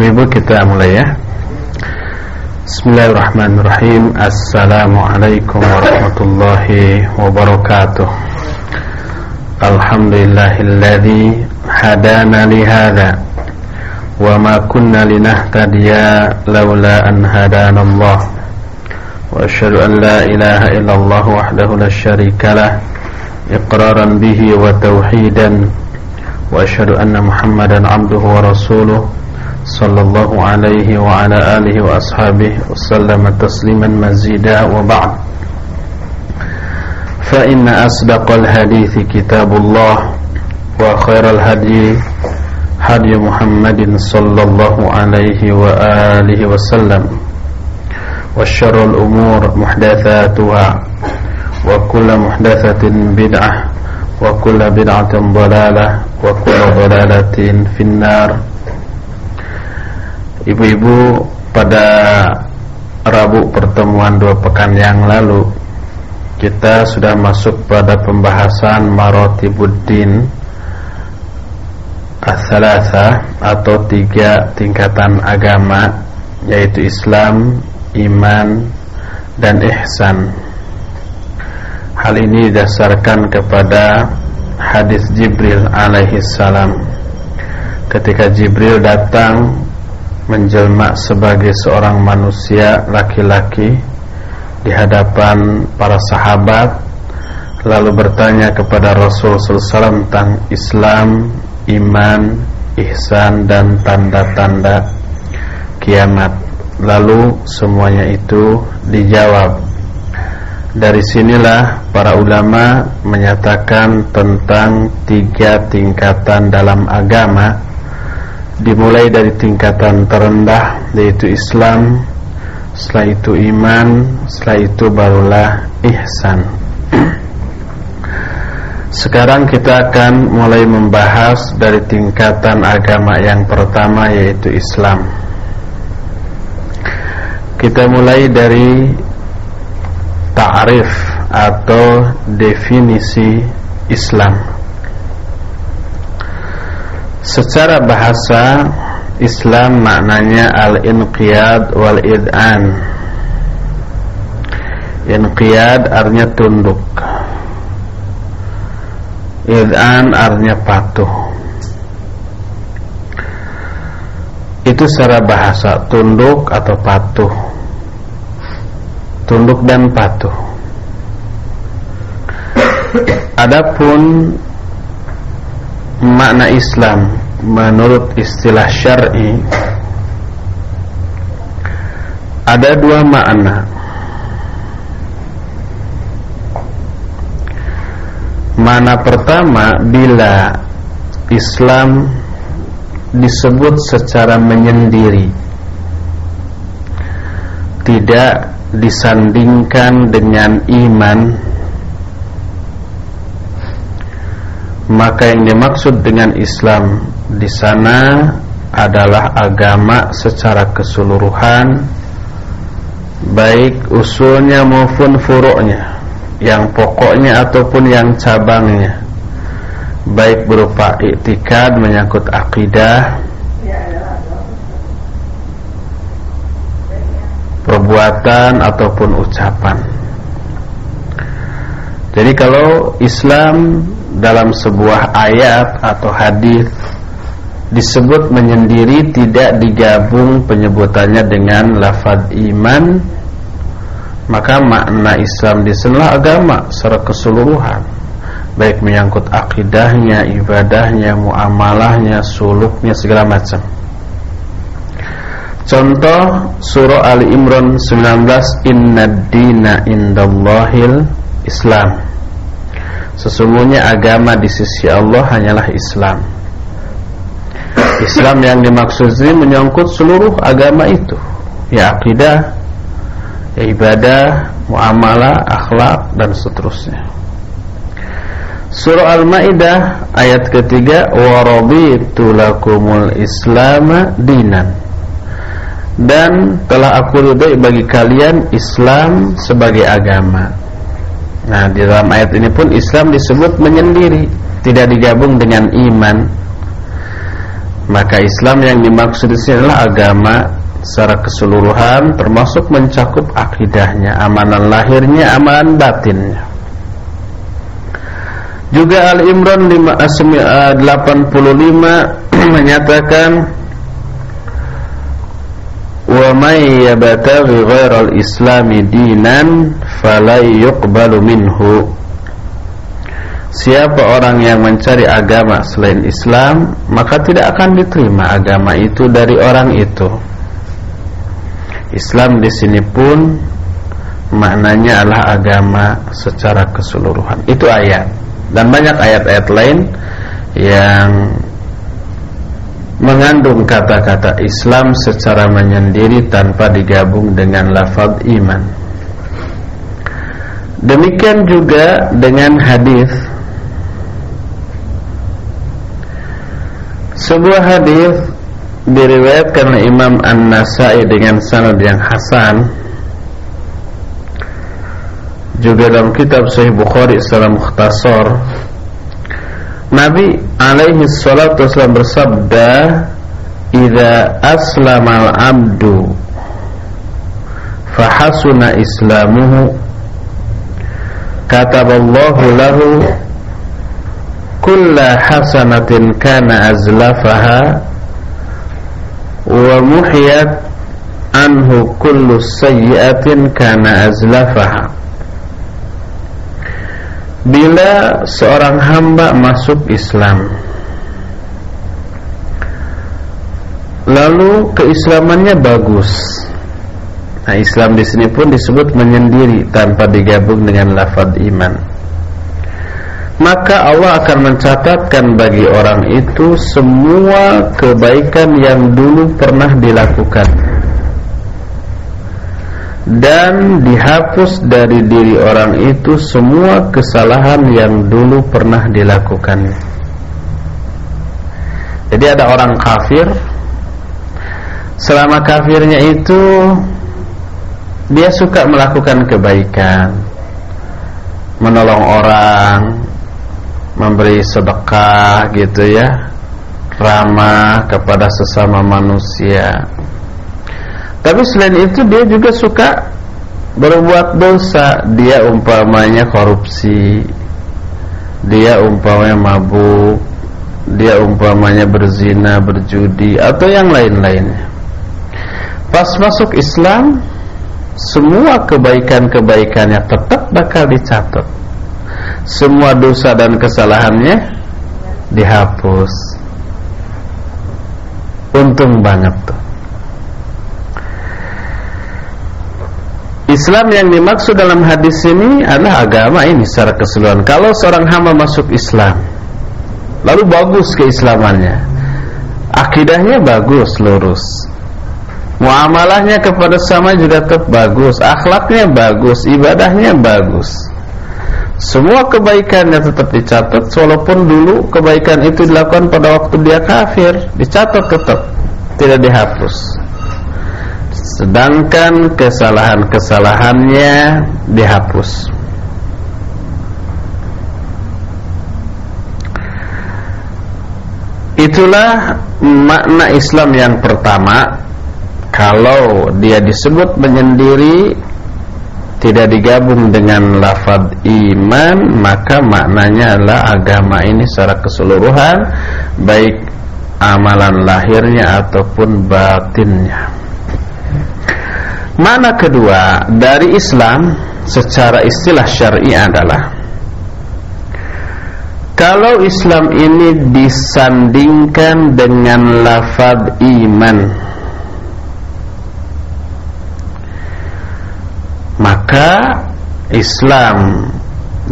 Ibu-ibu kita mulai ya Bismillahirrahmanirrahim Assalamualaikum warahmatullahi wabarakatuh Alhamdulillahilladzi hadana lihada Wa ma kunna linahtadiya lawla an hadana Allah Wa ashadu an la ilaha illallah wahdahu la sharika lah Iqraran bihi wa tauhidan Wa ashadu anna muhammadan abduhu wa rasuluh صلى الله عليه وعلى آله وأصحابه وسلم تسليما مزيدا وبعد. فإن أصدق الحديث كتاب الله وخير الهدي هدي محمد صلى الله عليه وآله وسلم. وشر الأمور محدثاتها وكل محدثة بدعة وكل بدعة ضلالة وكل ضلالة في النار. Ibu-ibu pada Rabu pertemuan dua pekan yang lalu Kita sudah masuk pada pembahasan Marotibuddin As-Salasa Atau tiga tingkatan agama Yaitu Islam, Iman, dan Ihsan. Hal ini didasarkan kepada hadis Jibril alaihi salam Ketika Jibril datang menjelma sebagai seorang manusia laki-laki di hadapan para sahabat lalu bertanya kepada Rasul SAW tentang Islam, iman, ihsan dan tanda-tanda kiamat. Lalu semuanya itu dijawab. Dari sinilah para ulama menyatakan tentang tiga tingkatan dalam agama dimulai dari tingkatan terendah yaitu Islam setelah itu iman setelah itu barulah ihsan. Sekarang kita akan mulai membahas dari tingkatan agama yang pertama yaitu Islam. Kita mulai dari ta'rif atau definisi Islam Secara bahasa Islam maknanya al-inqiyad wal-id'an. Inqiyad artinya tunduk. Id'an artinya patuh. Itu secara bahasa Tunduk atau patuh. Tunduk dan patuh. Adapun makna Islam menurut istilah syar'i ada dua makna. Mana pertama bila Islam disebut secara menyendiri tidak disandingkan dengan iman maka yang dimaksud dengan Islam di sana adalah agama secara keseluruhan baik usulnya maupun furuknya yang pokoknya ataupun yang cabangnya. Baik berupa iktikad menyangkut akidah perbuatan ataupun ucapan. Jadi kalau Islam dalam sebuah ayat atau hadis disebut menyendiri tidak digabung penyebutannya dengan lafaz iman maka makna Islam di sana agama secara keseluruhan baik menyangkut akidahnya, ibadahnya, muamalahnya, suluknya segala macam. Contoh surah Ali Imran 19 Inna dina indallahil Islam Sesungguhnya agama di sisi Allah hanyalah Islam. Islam yang dimaksud ini menyangkut seluruh agama itu. Ya akidah Ya ibadah Muamalah, akhlak dan seterusnya. Surah Al-Ma'idah ayat ketiga Warabitu lakumul islama dinan. Dan telah aku ridai bagi kalian Islam sebagai agama Nah di dalam ayat ini pun Islam disebut menyendiri Tidak digabung dengan iman maka Islam yang dimaksud di sini adalah agama secara keseluruhan termasuk mencakup akidahnya, amalan lahirnya, amalan batinnya. Juga Al-Imran 85 menyatakan wa may yabtaghi ghairal islami dinan fala yuqbalu minhu. Siapa orang yang mencari agama selain Islam maka tidak akan diterima agama itu dari orang itu. Islam di sini pun maknanya adalah agama secara keseluruhan. Itu ayat. Dan banyak ayat-ayat lain yang mengandung kata-kata Islam secara menyendiri tanpa digabung dengan lafaz iman. Demikian juga dengan hadis. Sebuah hadis diriwayatkan oleh Imam An-Nasai dengan sanad yang hasan juga dalam kitab Sahih Bukhari secara mukhtasar Nabi alaihi salatu wasallam bersabda Iza aslamal abdu Fahasuna islamuhu Kataballahu lahu Kulla hasanatin kana azlafaha Wa muhiyat Anhu kullu sayyiatin kana azlafaha bila seorang hamba masuk Islam lalu keislamannya bagus. Nah Islam di sini pun disebut menyendiri tanpa digabung dengan lafaz iman. Maka Allah akan mencatatkan bagi orang itu semua kebaikan yang dulu pernah dilakukan dan dihapus dari diri orang itu semua kesalahan yang dulu pernah dilakukannya. Jadi ada orang kafir. Selama kafirnya itu dia suka melakukan kebaikan, menolong orang, memberi sedekah gitu ya, ramah kepada sesama manusia tapi selain itu dia juga suka berbuat dosa. Dia umpamanya korupsi. Dia umpamanya mabuk. Dia umpamanya berzina, berjudi atau yang lain-lainnya. Pas masuk Islam, semua kebaikan-kebaikannya tetap bakal dicatat. Semua dosa dan kesalahannya dihapus. Untung banget tuh. Islam yang dimaksud dalam hadis ini adalah agama ini secara keseluruhan. Kalau seorang hamba masuk Islam, lalu bagus keislamannya, akidahnya bagus, lurus, muamalahnya kepada sama juga tetap bagus, akhlaknya bagus, ibadahnya bagus. Semua kebaikannya tetap dicatat walaupun dulu kebaikan itu dilakukan pada waktu dia kafir, dicatat tetap, tidak dihapus. Sedangkan kesalahan-kesalahannya dihapus. Itulah makna Islam yang pertama. Kalau dia disebut menyendiri Tidak digabung dengan lafad iman Maka maknanya adalah agama ini secara keseluruhan Baik amalan lahirnya ataupun batinnya Mana kedua dari Islam secara istilah syar'i adalah kalau Islam ini disandingkan dengan lafaz iman maka Islam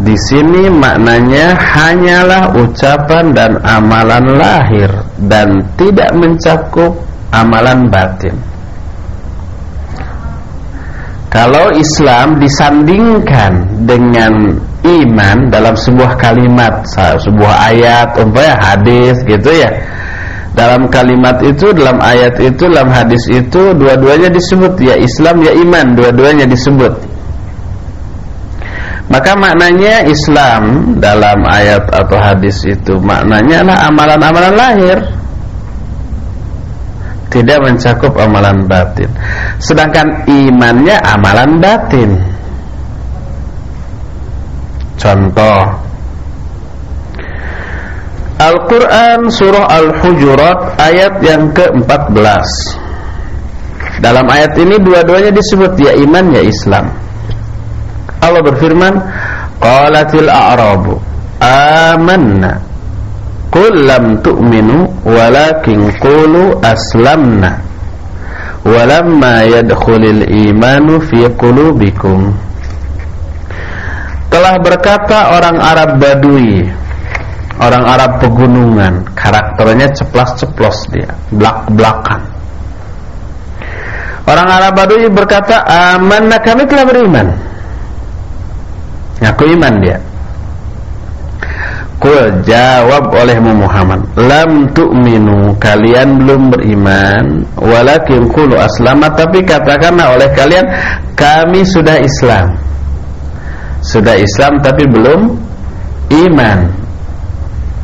di sini maknanya hanyalah ucapan dan amalan lahir dan tidak mencakup amalan batin. Kalau Islam disandingkan dengan iman dalam sebuah kalimat, sebuah ayat, umpamanya hadis gitu ya. Dalam kalimat itu, dalam ayat itu, dalam hadis itu dua-duanya disebut ya Islam ya iman, dua-duanya disebut. Maka maknanya Islam dalam ayat atau hadis itu maknanya adalah amalan-amalan lahir. Tidak mencakup amalan batin. Sedangkan imannya amalan batin. Contoh Al-Quran Surah Al-Hujurat ayat yang ke-14 Dalam ayat ini dua-duanya disebut ya iman ya Islam Allah berfirman Qalatil a'rabu amanna Qul lam tu'minu walakin qulu aslamna. Walamma yadkhulil imanu fi qulubikum. Telah berkata orang Arab Badui orang Arab pegunungan karakternya ceplas-ceplos dia belak-belakan. Orang Arab Badui berkata amanna kami telah beriman. Ngaku iman dia Kul jawab olehmu Muhammad Lam tu'minu Kalian belum beriman Walakin kulu aslama Tapi katakanlah oleh kalian Kami sudah Islam Sudah Islam tapi belum Iman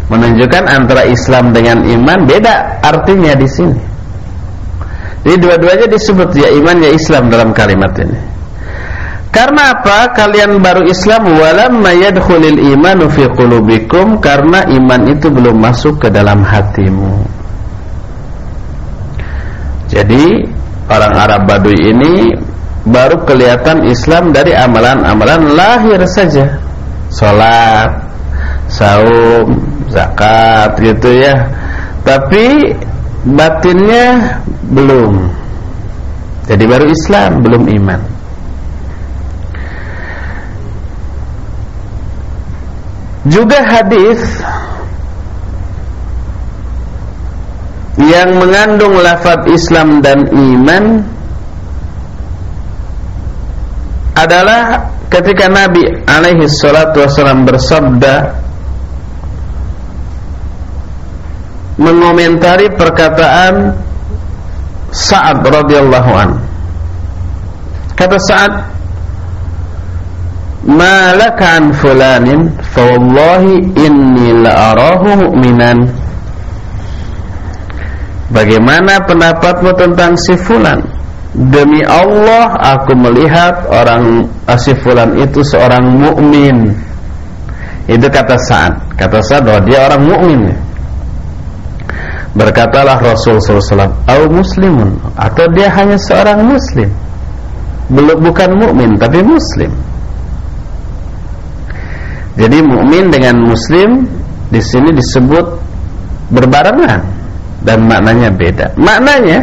menunjukkan antara Islam dengan iman beda artinya di sini. Jadi dua-duanya disebut ya iman ya Islam dalam kalimat ini. Karena apa? Kalian baru Islam walamma yadkhulul imanu fi qulubikum karena iman itu belum masuk ke dalam hatimu. Jadi orang Arab Baduy ini baru kelihatan Islam dari amalan-amalan lahir saja. Salat, saum, zakat gitu ya. Tapi batinnya belum. Jadi baru Islam, belum iman. Juga hadis yang mengandung lafaz Islam dan iman adalah ketika Nabi alaihi salatu wasallam bersabda mengomentari perkataan Sa'ad radhiyallahu an. Kata Sa'ad, "Ma an fulanin fa wallahi inni la arahu mu'minan." Bagaimana pendapatmu tentang si fulan? Demi Allah aku melihat orang si fulan itu seorang mukmin. Itu kata Sa'ad. Kata Sa'ad bahwa dia orang mukmin. Berkatalah Rasul SAW, "Au muslimun," atau dia hanya seorang muslim. Belum bukan mukmin tapi muslim. Jadi mukmin dengan muslim di sini disebut berbarengan dan maknanya beda. Maknanya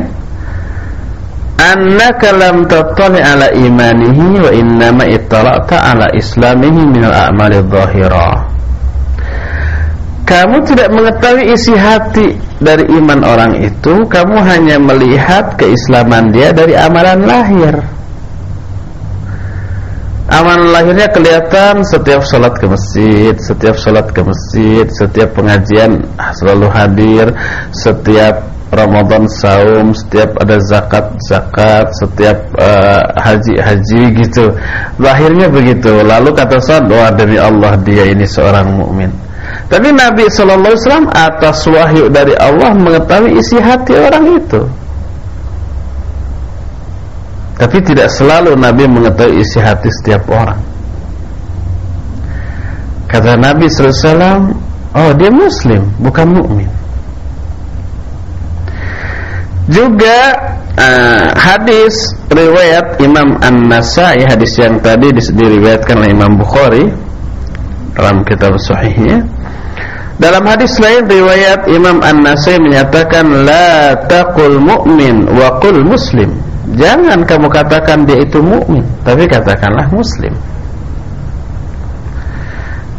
annaka lam tattali ala imanihi wa innama ittala'ta ala islamihi min al-a'mali dhahirah kamu tidak mengetahui isi hati dari iman orang itu Kamu hanya melihat keislaman dia dari amalan lahir Amalan lahirnya kelihatan setiap sholat ke masjid Setiap sholat ke masjid Setiap pengajian selalu hadir Setiap Ramadan saum Setiap ada zakat-zakat Setiap haji-haji uh, gitu. Lahirnya begitu. Lalu kata saat Wah demi Allah dia ini seorang mukmin. Tapi Nabi Shallallahu Alaihi Wasallam atas wahyu dari Allah mengetahui isi hati orang itu. Tapi tidak selalu Nabi mengetahui isi hati setiap orang. Kata Nabi Wasallam, oh dia Muslim, bukan mukmin. Juga uh, hadis riwayat Imam An-Nasai hadis yang tadi diriwayatkan oleh Imam Bukhari dalam kitab sahihnya dalam hadis lain riwayat Imam An-Nasai menyatakan la taqul mu'min wa muslim. Jangan kamu katakan dia itu mukmin, tapi katakanlah muslim.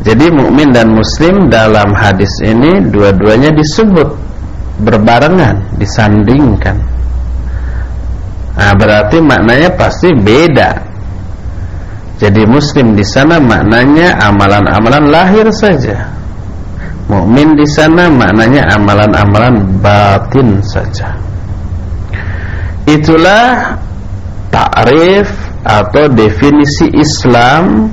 Jadi mukmin dan muslim dalam hadis ini dua-duanya disebut berbarengan, disandingkan. Nah, berarti maknanya pasti beda. Jadi muslim di sana maknanya amalan-amalan lahir saja Mukmin di sana maknanya amalan-amalan batin saja. Itulah takrif atau definisi Islam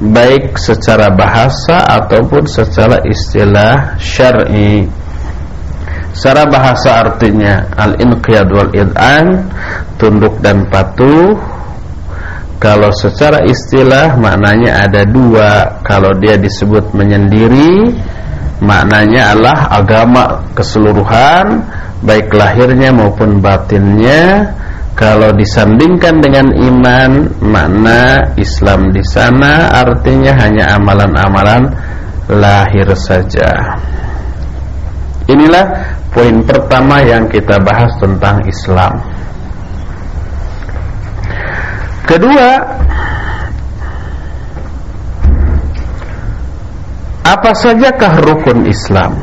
baik secara bahasa ataupun secara istilah syar'i. Secara bahasa artinya al-inqiyad wal id'an, tunduk dan patuh. Kalau secara istilah maknanya ada dua. Kalau dia disebut menyendiri, maknanya adalah agama keseluruhan, baik lahirnya maupun batinnya. Kalau disandingkan dengan iman, makna Islam di sana artinya hanya amalan-amalan lahir saja. Inilah poin pertama yang kita bahas tentang Islam. Kedua, apa sajakah rukun Islam?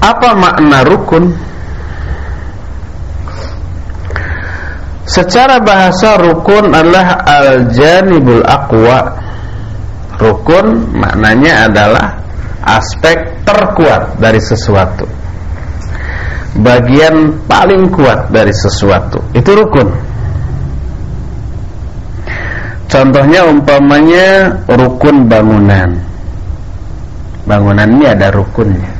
Apa makna rukun? Secara bahasa rukun adalah al-janibul aqwa Rukun maknanya adalah aspek terkuat dari sesuatu. Bagian paling kuat dari sesuatu. Itu rukun. Contohnya umpamanya rukun bangunan. Bangunan ini ada rukunnya.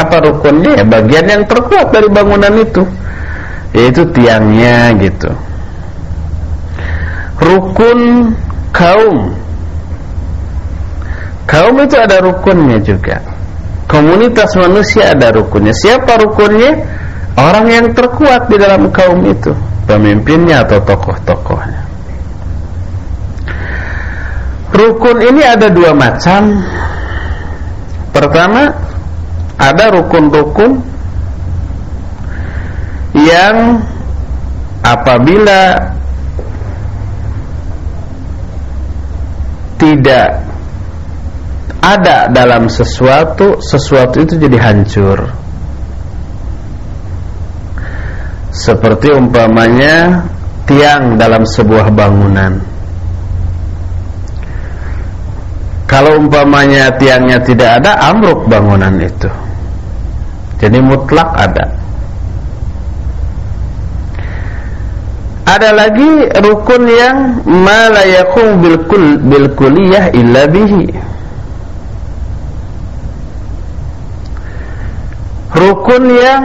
Apa rukunnya? Ya bagian yang terkuat dari bangunan itu. Yaitu tiangnya gitu. Rukun kaum Kaum itu ada rukunnya juga. Komunitas manusia ada rukunnya. Siapa rukunnya? Orang yang terkuat di dalam kaum itu, pemimpinnya atau tokoh-tokohnya. Rukun ini ada dua macam. Pertama, ada rukun-rukun yang apabila tidak ada dalam sesuatu, sesuatu itu jadi hancur. Seperti umpamanya tiang dalam sebuah bangunan. Kalau umpamanya tiangnya tidak ada, amruk bangunan itu. Jadi mutlak ada. Ada lagi rukun yang ma la bil bil kulliyah illa bihi. rukun yang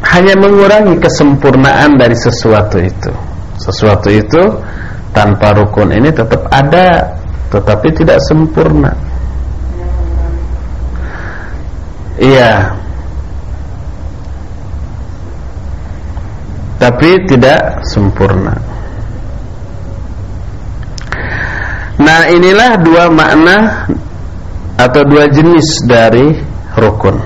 hanya mengurangi kesempurnaan dari sesuatu itu. Sesuatu itu tanpa rukun ini tetap ada, tetapi tidak sempurna. Iya. Tapi tidak sempurna. Nah, inilah dua makna atau dua jenis dari rukun.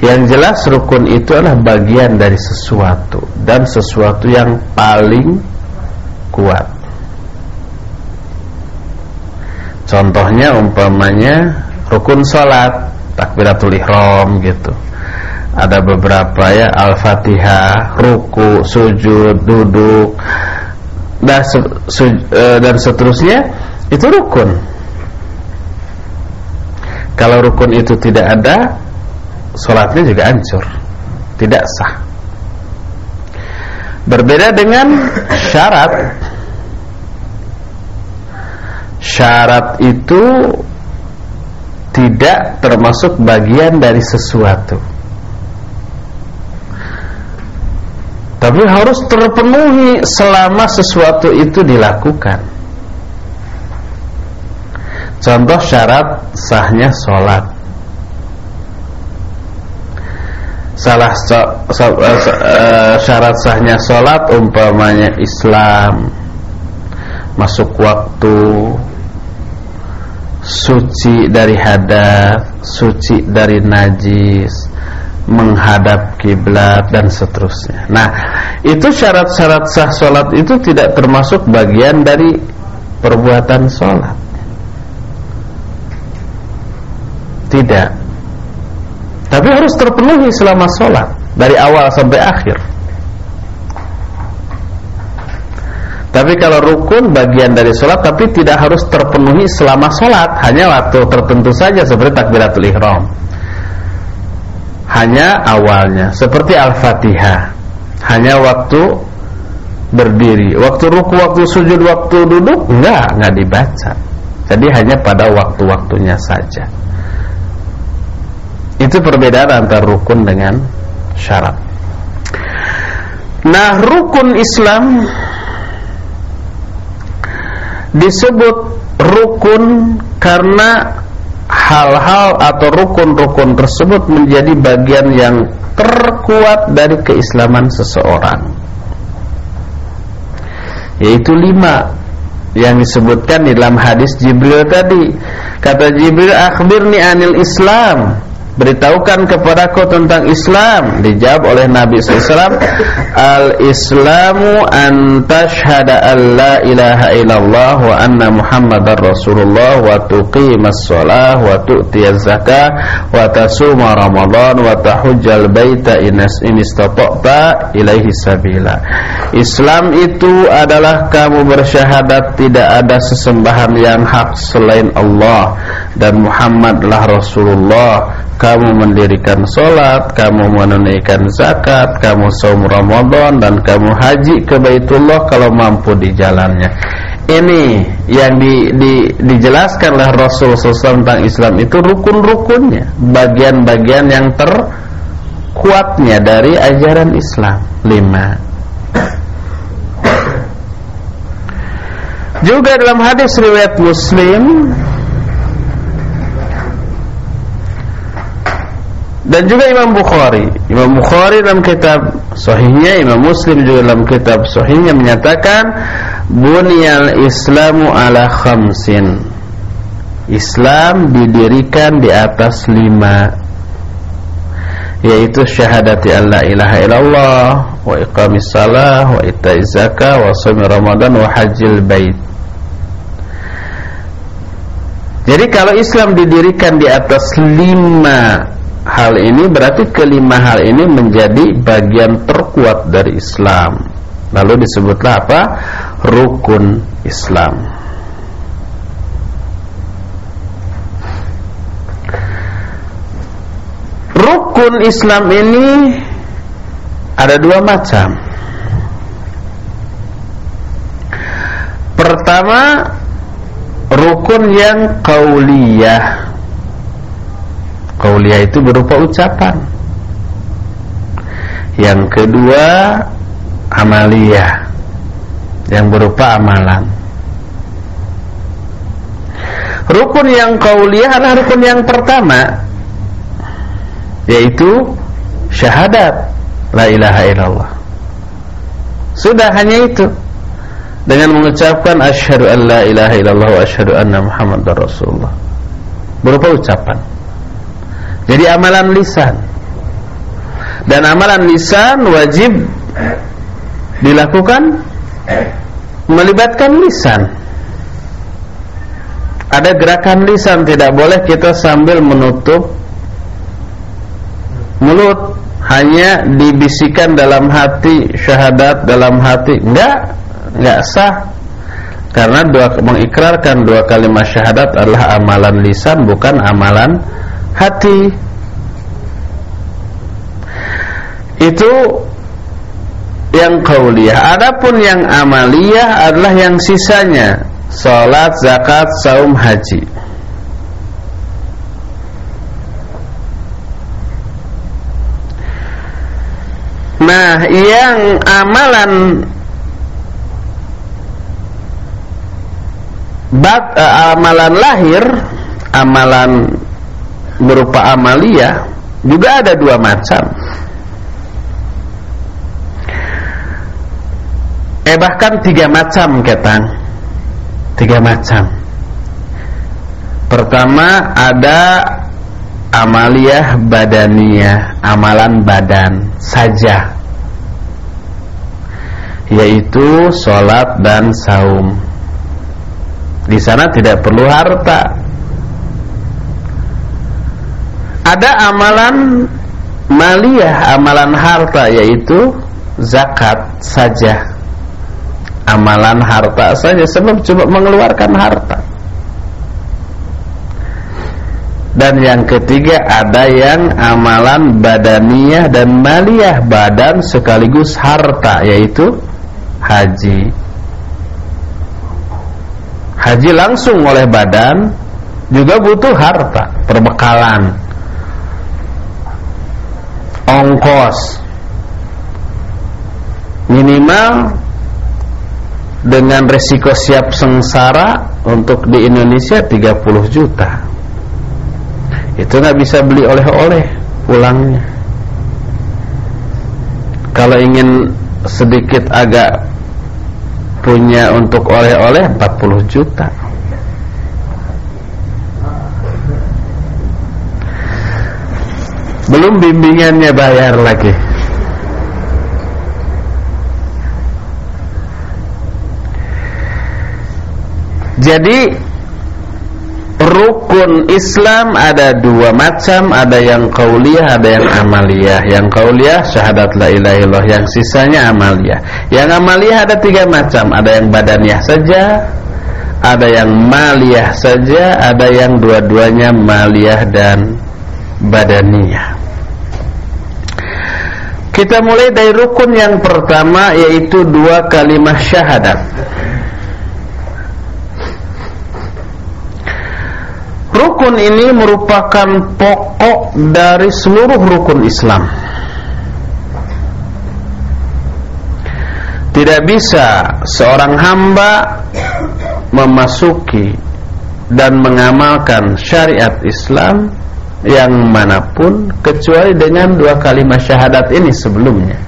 Yang jelas rukun itu adalah bagian dari sesuatu dan sesuatu yang paling kuat. Contohnya umpamanya rukun salat, takbiratul ihram gitu. Ada beberapa ya Al-Fatihah, ruku, sujud, duduk dan, e, dan seterusnya itu rukun. Kalau rukun itu tidak ada, sholatnya juga hancur tidak sah berbeda dengan syarat syarat itu tidak termasuk bagian dari sesuatu. Tapi harus terpenuhi selama sesuatu itu dilakukan. Contoh syarat sahnya sholat. Salah so, so, uh, syarat sahnya sholat umpamanya Islam masuk waktu suci dari hadas suci dari najis menghadap kiblat dan seterusnya. Nah, itu syarat-syarat sah sholat itu tidak termasuk bagian dari perbuatan sholat. Tidak. Tapi harus terpenuhi selama sholat Dari awal sampai akhir Tapi kalau rukun bagian dari sholat Tapi tidak harus terpenuhi selama sholat. Hanya waktu tertentu saja Seperti takbiratul ihram. Hanya awalnya Seperti al-fatihah. Hanya waktu berdiri. Waktu ruku, waktu sujud, waktu duduk Enggak, enggak dibaca. Jadi hanya pada waktu-waktunya saja. Itu perbedaan antara rukun dengan syarat. Nah, rukun Islam disebut rukun karena hal-hal atau rukun-rukun tersebut menjadi bagian yang terkuat dari keislaman seseorang. Yaitu lima yang disebutkan di dalam hadis Jibril tadi. Kata Jibril akhbirni anil Islam beritahukan kepadaku tentang Islam. Dijawab oleh Nabi SAW al-islamu an tashhada an la ilaha illallah wa anna muhammadar rasulullah wa tuqimas sholah wa tu'tiyaz zakah wa tasuma ramadan wa tahujjal baita inas inistata'ta ilaihi sabila. Islam itu adalah kamu bersyahadat tidak ada sesembahan yang hak selain Allah dan Muhammadlah Rasulullah kamu mendirikan sholat, kamu menunaikan zakat, kamu saum Ramadan dan kamu haji ke Baitullah kalau mampu di jalannya. Ini yang di, di, dijelaskan oleh Rasul SAW tentang Islam itu rukun-rukunnya, bagian-bagian yang terkuatnya dari ajaran Islam. Lima. Juga dalam hadis riwayat Muslim dan juga Imam Bukhari. Imam Bukhari dalam kitab sahihnya Imam Muslim juga dalam kitab sahihnya menyatakan bunyal islamu ala khamsin. Islam didirikan di atas lima yaitu syahadati an la ilaha illallah wa iqamis salah wa itaiz zakah wa shaum ramadan wa hajjil bait. Jadi kalau Islam didirikan di atas lima hal ini berarti kelima hal ini menjadi bagian terkuat dari Islam. Lalu disebutlah apa? Rukun Islam. Rukun Islam ini ada dua macam. Pertama, rukun yang kauliyah Qauliyah itu berupa ucapan. Yang kedua Amaliyah Yang berupa amalan. Rukun yang qauliyah adalah rukun yang pertama Yaitu Syahadat La ilaha illallah. Sudah hanya itu. Dengan mengucapkan Asyhadu an la ilaha illallah Wa asyhadu anna muhammad rasulullah. Berupa ucapan jadi amalan lisan. Dan amalan lisan wajib Dilakukan Melibatkan lisan. Ada gerakan lisan Tidak boleh kita sambil menutup Mulut Hanya dibisikan dalam hati Syahadat dalam hati. Enggak Enggak sah. Karena dua mengikrarkan dua kalimat syahadat adalah amalan lisan bukan amalan hati. Itu yang kauliyah adapun yang amaliyah adalah yang sisanya. Salat zakat saum haji. Nah yang amalan bat, uh, amalan lahir amalan berupa amalia juga ada dua macam. Eh bahkan tiga macam ketang Tiga macam. Pertama ada Amaliyah badaniyah Amalan badan saja. Yaitu sholat dan saum. Di sana tidak perlu harta ada amalan maliyah, amalan harta yaitu zakat saja. Amalan harta saja sebab coba mengeluarkan harta. Dan yang ketiga ada yang amalan badaniyah dan maliyah badan sekaligus harta yaitu haji. haji langsung oleh badan juga butuh harta, perbekalan, ongkos, minimal dengan resiko siap sengsara untuk di Indonesia 30 juta. Itu nggak bisa beli oleh-oleh pulangnya. Kalau ingin sedikit agak punya untuk oleh-oleh 40 juta. Belum bimbingannya bayar lagi. Jadi rukun Islam ada dua macam, ada yang kauliyah, ada yang amaliyah. Yang kauliyah syahadat la ilaha illallah, yang sisanya amaliyah. Yang amaliyah ada tiga macam, ada yang badaniah saja, ada yang maliyah saja, ada yang dua-duanya maliyah dan badaniyah. Kita mulai dari rukun yang pertama yaitu dua kalimat syahadat. Rukun ini merupakan pokok dari seluruh rukun Islam. Tidak bisa seorang hamba memasuki dan mengamalkan syariat Islam yang mana pun kecuali dengan dua kalimat syahadat ini sebelumnya.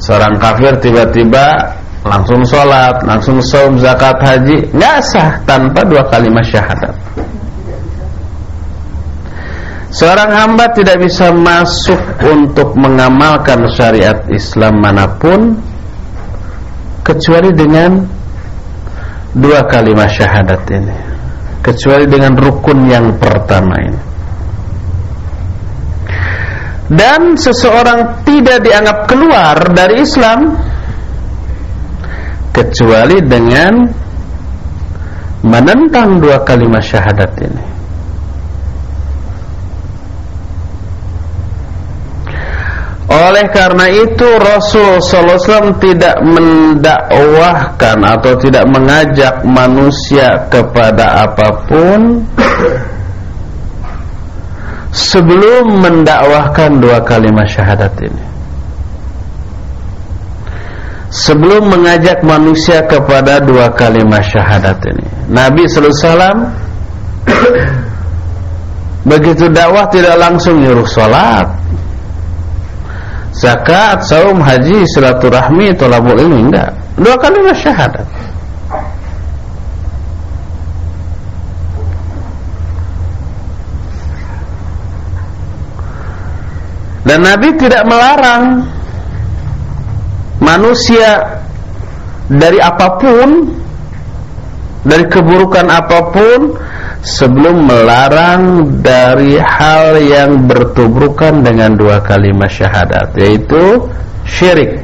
Seorang kafir tiba-tiba langsung sholat, langsung saum, zakat, haji, nggak sah tanpa dua kalimat syahadat. Seorang hamba tidak bisa masuk untuk mengamalkan syariat Islam mana pun kecuali dengan dua kalimat syahadat ini. Kecuali dengan rukun yang pertama ini. Dan seseorang tidak dianggap keluar dari Islam kecuali dengan menentang dua kalimat syahadat ini. Oleh karena itu Rasul SAW tidak mendakwahkan atau tidak mengajak manusia kepada apa pun sebelum mendakwahkan dua kalimat syahadat ini. Sebelum mengajak manusia kepada dua kalimat syahadat ini. Nabi SAW begitu dakwah tidak langsung nyuruh sholat zakat, saum, haji, silaturahmi, tolabul ilmi enggak. Dua kalimat syahadat. Dan Nabi tidak melarang manusia dari apa pun dari keburukan apa pun sebelum melarang dari hal yang bertubrukan dengan dua kalimat syahadat yaitu syirik.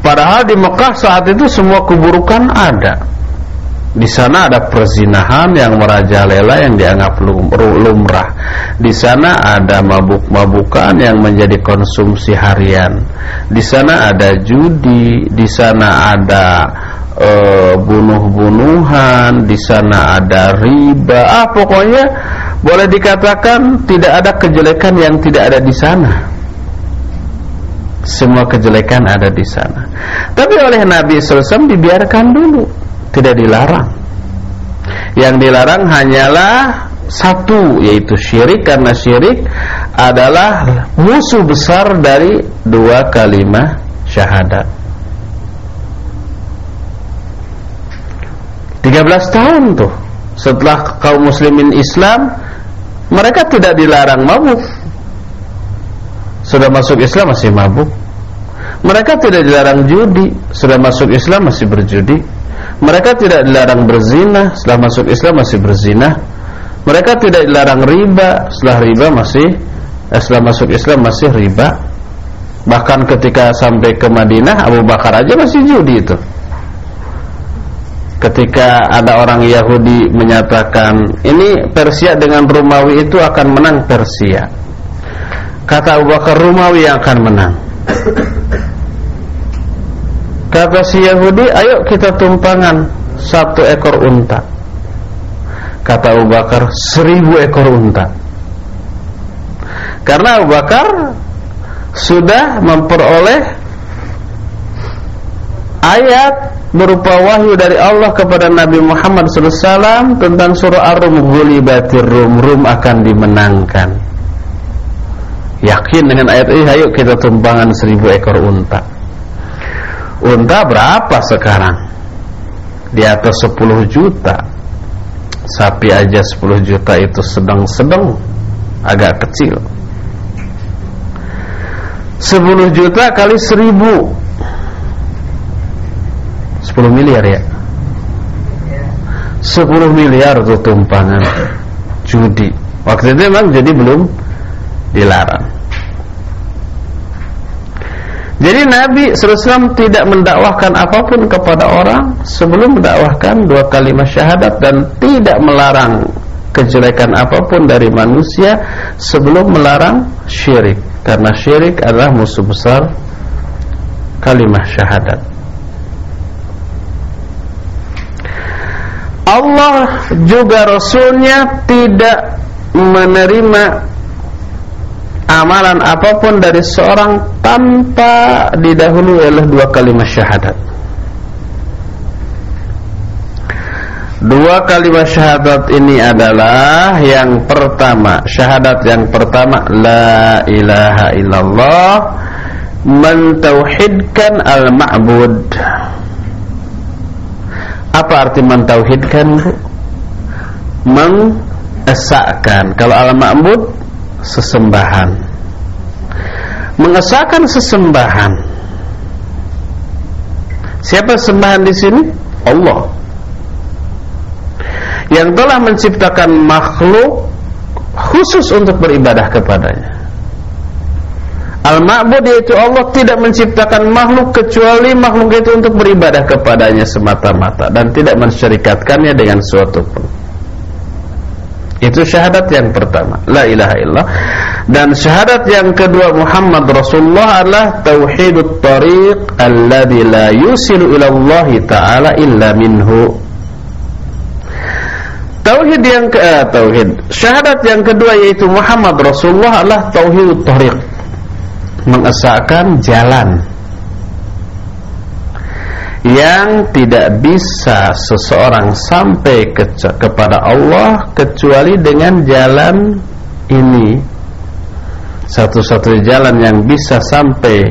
Padahal di Mekah saat itu semua keburukan ada. Di sana ada perzinahan yang merajalela yang dianggap lumrah. Di sana ada mabuk-mabukan yang menjadi konsumsi harian. Di sana ada judi, di sana ada e, bunuh-bunuhan, di sana ada riba. Ah, pokoknya boleh dikatakan tidak ada kejelekan yang tidak ada di sana. Semua kejelekan ada di sana. Tapi oleh Nabi SAW dibiarkan dulu, tidak dilarang. Yang dilarang hanyalah satu yaitu syirik karena syirik adalah musuh besar dari dua kalimat syahadat. 13 tahun tuh setelah kaum muslimin Islam mereka tidak dilarang mabuk sudah masuk Islam masih mabuk mereka tidak dilarang judi sudah masuk Islam masih berjudi mereka tidak dilarang berzina setelah masuk Islam masih berzina. Mereka tidak dilarang riba setelah riba masih eh, setelah masuk Islam masih riba. Bahkan ketika sampai ke Madinah Abu Bakar aja masih judi itu. Ketika ada orang Yahudi menyatakan ini Persia dengan Romawi itu akan menang Persia. Kata Abu Bakar Romawi akan menang kata si Yahudi ayo kita tumpangan satu ekor unta. Kata Abu Bakar seribu ekor unta. Karena Abu Bakar sudah memperoleh ayat berupa wahyu dari Allah kepada Nabi Muhammad SAW tentang surah Ar-Rum gulibatir Rum Rum akan dimenangkan. Yakin dengan ayat ini ayo kita tumpangan seribu ekor unta unta berapa sekarang? Di atas 10 juta. Sapi aja 10 juta itu sedang-sedang agak kecil. 10 juta kali 1000 10 miliar ya? 10 miliar itu tumpangan judi. Waktu itu memang jadi belum dilarang jadi Nabi SAW tidak mendakwahkan apa pun kepada orang sebelum mendakwahkan dua kalimat syahadat dan tidak melarang kejelekan apa pun dari manusia sebelum melarang syirik. Karena syirik adalah musuh besar kalimat syahadat. Allah juga Rasulnya tidak menerima amalan apa pun dari seorang tanpa didahului oleh dua kalimat syahadat Dua kalimat syahadat ini adalah yang pertama, syahadat yang pertama la ilaha illallah mentauhidkan al-ma'bud. Apa arti mentauhidkan? Mengesahkan. Kalau al-ma'bud sesembahan. Mengesahkan sesembahan. Siapa sembahan di sini? Allah yang telah menciptakan makhluk khusus untuk beribadah kepadanya. Al-Ma'bud yaitu Allah tidak menciptakan makhluk kecuali makhluk itu untuk beribadah kepadanya semata-mata dan tidak mensyarikatkannya dengan suatu pun. Itu syahadat yang pertama, la ilaha illallah. Dan syahadat yang kedua Muhammad Rasulullah adalah tauhidut tariq alladzi la yusilu ila Allah taala illa minhu. Tauhid yang ke eh, tauhid syahadat yang kedua yaitu Muhammad Rasulullah adalah tauhid thariq. Mengesahkan jalan yang tidak bisa seseorang sampai ke, kepada Allah kecuali dengan jalan ini. Satu-satunya jalan yang bisa sampai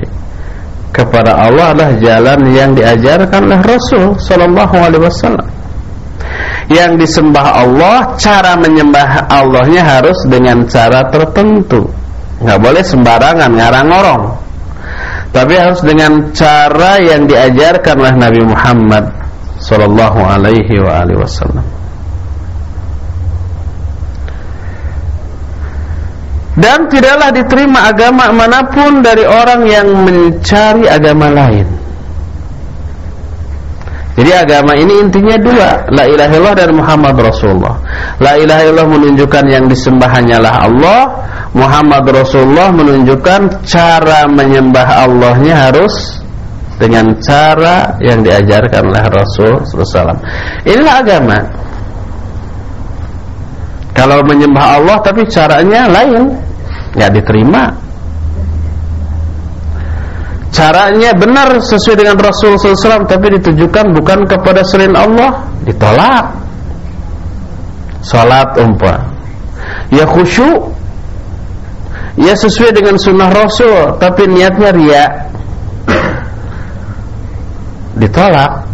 kepada Allah adalah jalan yang diajarkan oleh Rasul sallallahu alaihi wasallam. Yang disembah Allah cara menyembah Allahnya harus dengan cara tertentu. Nggak boleh sembarangan ngarang-ngorong tapi harus dengan cara yang diajarkan oleh Nabi Muhammad sallallahu alaihi wasallam. Dan tidaklah diterima agama mana pun dari orang yang mencari agama lain jadi agama ini intinya dua, la ilaha illallah dan Muhammad Rasulullah. La ilaha illallah menunjukkan yang disembah hanyalah Allah, Muhammad Rasulullah menunjukkan cara menyembah Allahnya harus dengan cara yang diajarkan oleh Rasul SAW. Inilah agama. Kalau menyembah Allah tapi caranya lain, nggak diterima caranya benar sesuai dengan Rasul SAW tapi ditujukan bukan kepada selain Allah. Ditolak. Salat umpah ya khusyuk. Ya sesuai dengan sunnah Rasul tapi niatnya ria ditolak.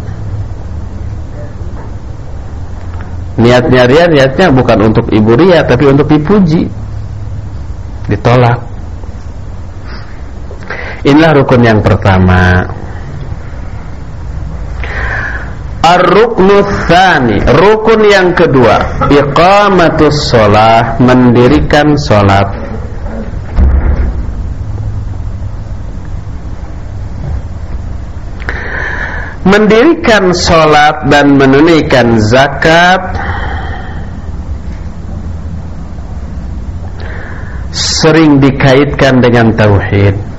Niatnya ria niatnya bukan untuk ibu ria tapi untuk dipuji. Ditolak Inilah rukun yang pertama. Ar-ruknu rukun yang kedua, iqamatus shalah, mendirikan salat. Mendirikan salat dan menunaikan zakat sering dikaitkan dengan tauhid.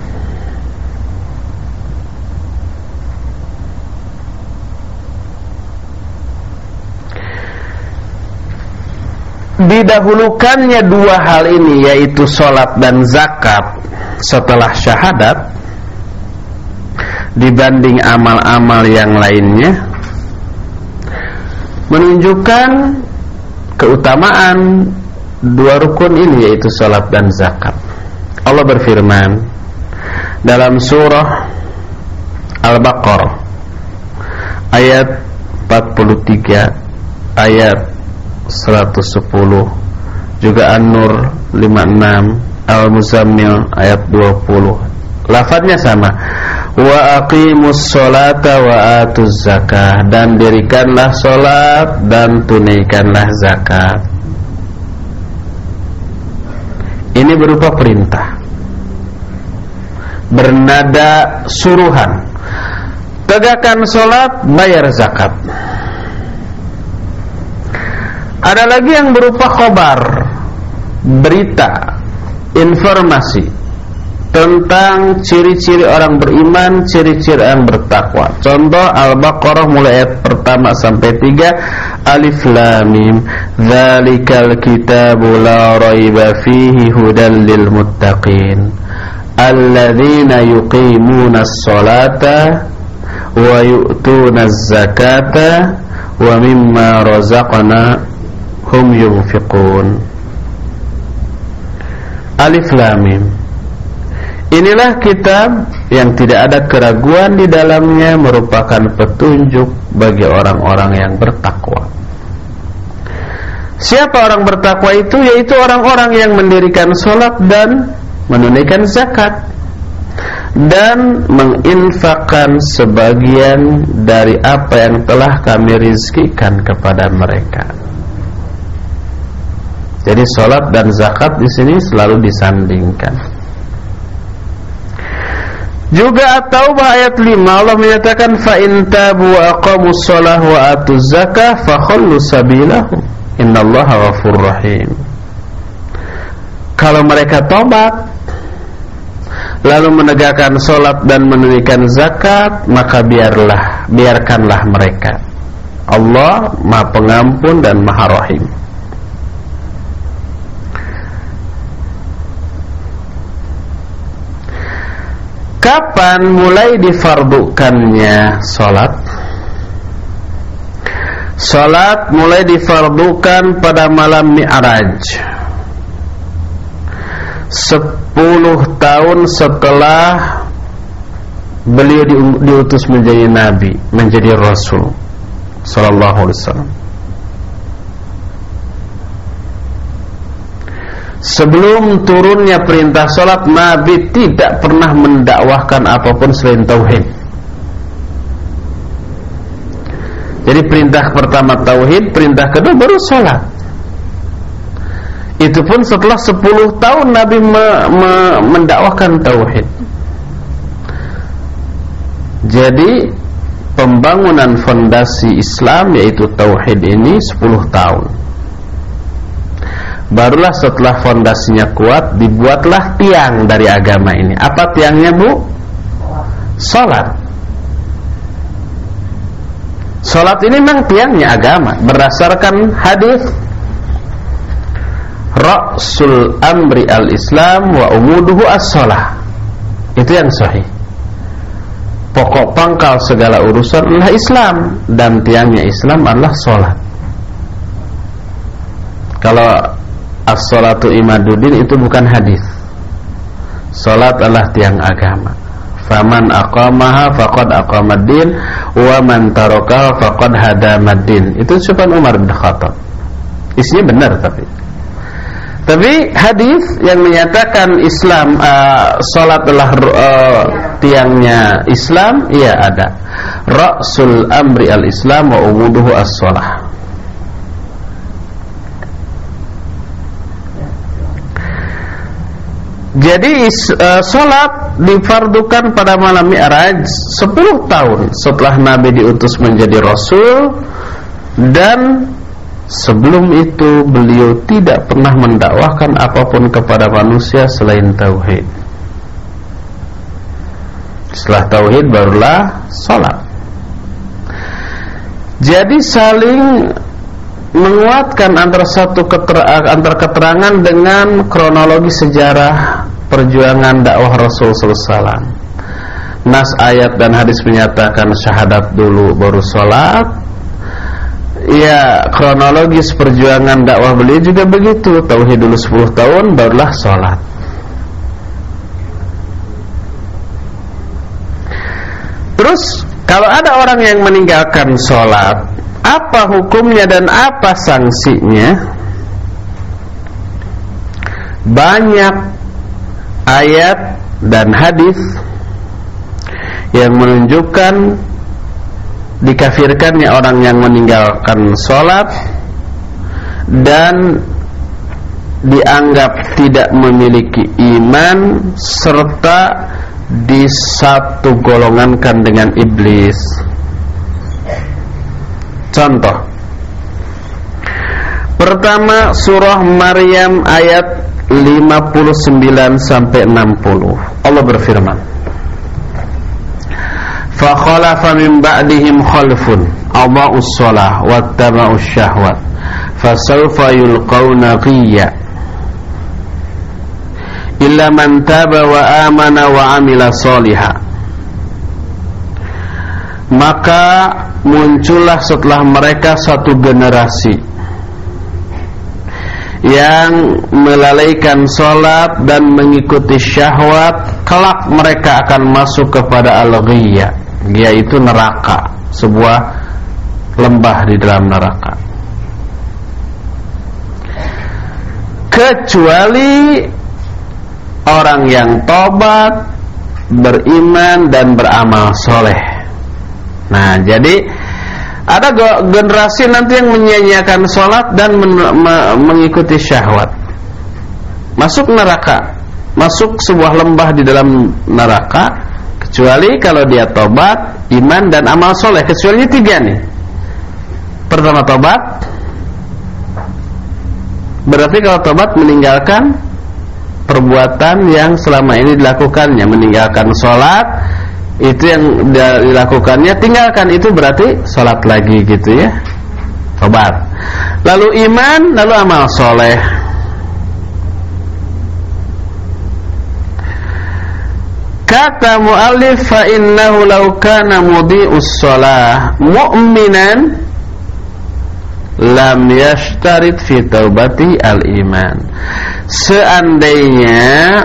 Didahulukannya dua hal ini yaitu sholat dan zakat setelah syahadat dibanding amal-amal yang lainnya menunjukkan keutamaan dua rukun ini yaitu sholat dan zakat. Allah berfirman dalam surah Al-Baqarah ayat 43 ayat 110 juga An-Nur 56 Al-Muzammil ayat 20 lafadznya sama. Wa aqimus sholata wa atuz zakah. Dan dirikanlah solat dan tunaikanlah zakat. Ini berupa perintah. Bernada suruhan. Tegakkan solat bayar zakat ada lagi yang berupa khobar Berita Informasi Tentang ciri-ciri orang beriman Ciri-ciri orang bertakwa. Contoh Al-Baqarah mulai ayat pertama sampai tiga Alif Lamim Zalikal kitabu la raiba fihi hudan lil muttaqin Alladzina yuqimuna salata Wa yu'tuna zakata Wa mimma razaqna hum yunfiqun Alif Lam Mim Inilah kitab yang tidak ada keraguan di dalamnya merupakan petunjuk bagi orang-orang yang bertakwa. Siapa orang bertakwa itu? Yaitu orang-orang yang mendirikan sholat dan menunaikan zakat dan menginfakkan sebagian dari apa yang telah kami rizkikan kepada mereka. Jadi sholat dan zakat di sini selalu disandingkan. Juga atau ayat 5 Allah menyatakan fa in tabu wa aqamus shalah wa atuz zakah fa khallu sabilahum innallaha ghafurur rahim. Kalau mereka tobat lalu menegakkan sholat dan menunaikan zakat maka biarlah biarkanlah mereka Allah Maha Pengampun dan Maha Rahim. Kapan mulai difardukannya sholat? Sholat mulai difardukan pada malam Mi'raj Sepuluh tahun setelah beliau diutus menjadi nabi, menjadi rasul sallallahu alaihi wasallam. Sebelum turunnya perintah sholat Nabi tidak pernah mendakwahkan apa pun selain Tauhid. Jadi perintah pertama Tauhid Perintah kedua baru sholat. Itu pun setelah 10 tahun Nabi me me mendakwahkan Tauhid. Jadi Pembangunan fondasi Islam yaitu Tauhid ini 10 tahun Barulah setelah fondasinya kuat Dibuatlah tiang dari agama ini. Apa tiangnya bu? Salat Salat ini memang tiangnya agama Berdasarkan hadis. Ra'sul amri al-islam Wa umuduhu as-salah Itu yang sahih. Pokok pangkal segala urusan adalah Islam Dan tiangnya Islam adalah salat Kalau As-salatu imaduddin itu bukan hadis. Salat adalah tiang agama. Faman aqamaha faqad aqamaddin wa man tarakaha faqad hadamaddin. Itu ucapan Umar bin Khattab. Isinya benar tapi. Tapi hadis yang menyatakan Islam uh, salat adalah uh, tiangnya Islam, iya ada. Ra'sul amri al-Islam wa umuduhu as-salah. Jadi uh, sholat difardukan pada malam Mi'raj 10 tahun setelah Nabi diutus menjadi Rasul dan sebelum itu beliau tidak pernah mendakwahkan apa pun kepada manusia selain tauhid. Setelah tauhid barulah sholat. Jadi saling menguatkan antara satu keterangan, antara keterangan dengan kronologi sejarah perjuangan dakwah Rasul SAW. Nas ayat dan hadis menyatakan syahadat dulu baru sholat. Ya kronologis perjuangan dakwah beliau juga begitu. Tauhid dulu 10 tahun barulah sholat. Terus kalau ada orang yang meninggalkan sholat apa hukumnya dan apa sanksinya? Banyak ayat dan hadis yang menunjukkan dikafirkannya orang yang meninggalkan sholat dan dianggap tidak memiliki iman serta disatu golongankan dengan iblis Contoh. Pertama surah Maryam ayat 59 sampai 60. Allah berfirman Fa khalafa min ba'dihim khalfun adha'us shalah wattaba'us syahwat fasawfa yulqawna ghiyya illa man taba wa amana wa amila maka muncullah setelah mereka satu generasi yang melalaikan sholat dan mengikuti syahwat kelak mereka akan masuk kepada al-ghiyya yaitu neraka sebuah lembah di dalam neraka. Kecuali orang yang tobat beriman dan beramal soleh Nah, jadi ada generasi nanti yang menyanyiakan sholat dan men mengikuti syahwat. Masuk neraka, masuk sebuah lembah di dalam neraka, kecuali kalau dia tobat, iman dan amal soleh. Kecuali tiga nih. Pertama tobat, berarti kalau tobat meninggalkan perbuatan yang selama ini dilakukannya, meninggalkan sholat, itu yang dilakukannya tinggalkan. Itu berarti sholat lagi gitu ya. Tobat. Lalu iman lalu amal soleh. Kata muallif fa innahu law kana mudhi'us shalah mu'minan lam yashtarit fi taubati al-iman. Seandainya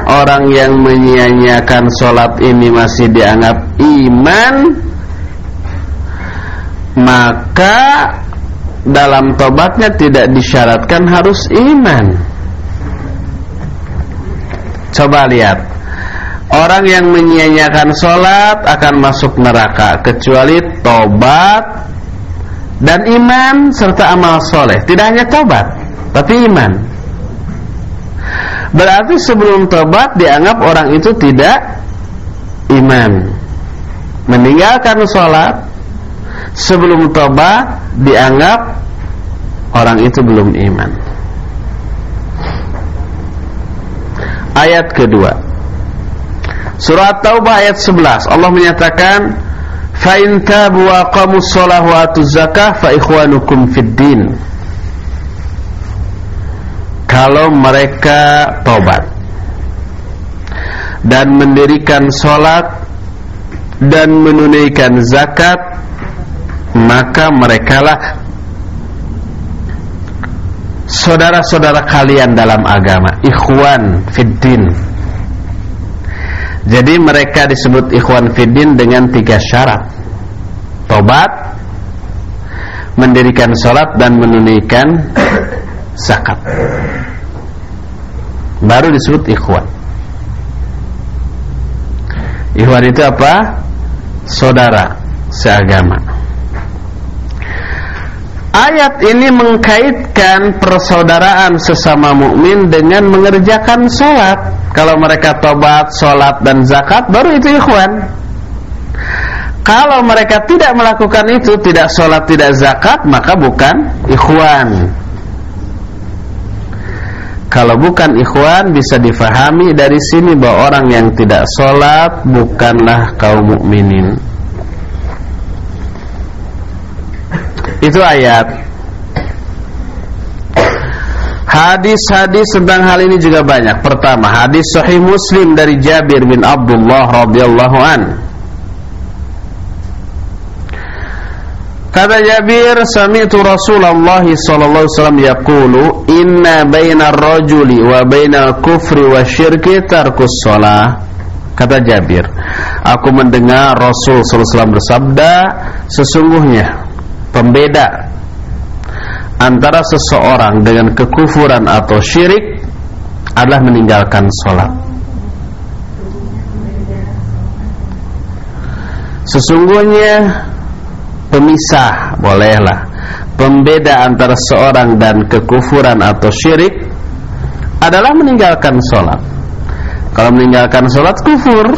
orang yang menyia-nyiakan sholat ini masih dianggap iman Maka dalam tobatnya tidak disyaratkan harus iman. Coba lihat. Orang yang menyia-nyiakan sholat akan masuk neraka Kecuali tobat dan iman serta amal soleh. Tidak hanya tobat tapi iman. Berarti sebelum tobat dianggap orang itu tidak iman. Meninggalkan sholat sebelum tobat dianggap orang itu belum iman. Ayat kedua. Surat taubah ayat 11 Allah menyatakan fa in tabu wa qamus shalah wa atuz zakah fa ikhwanukum fid din. Kalau mereka tobat dan mendirikan salat dan menunaikan zakat maka merekalah saudara-saudara kalian dalam agama ikhwan fid din jadi mereka disebut ikhwan fiddin dengan tiga syarat Tobat Mendirikan sholat dan menunaikan zakat Baru disebut ikhwan Ikhwan itu apa? Saudara seagama Ayat ini mengkaitkan persaudaraan sesama mukmin dengan mengerjakan sholat. Kalau mereka tobat, sholat dan zakat, baru itu ikhwan. Kalau mereka tidak melakukan itu, tidak sholat, tidak zakat, maka bukan ikhwan. Kalau bukan ikhwan bisa difahami dari sini bahwa orang yang tidak sholat bukanlah kaum mukminin. Itu ayat Hadis-hadis tentang hal ini juga banyak. Pertama, hadis Sahih Muslim dari Jabir bin Abdullah radhiyallahu an. Kata Jabir, sami'tu Rasulullah sallallahu alaihi wasallam yaqulu, "Inna bainar rajuli wa bainal kufri wa syirki tarkus shalah." Kata Jabir, aku mendengar Rasul sallallahu alaihi wasallam bersabda, sesungguhnya pembeda antara seseorang dengan kekufuran atau syirik adalah meninggalkan sholat. Sesungguhnya pemisah bolehlah pembeda antara seorang dan kekufuran atau syirik adalah meninggalkan sholat. Kalau meninggalkan sholat kufur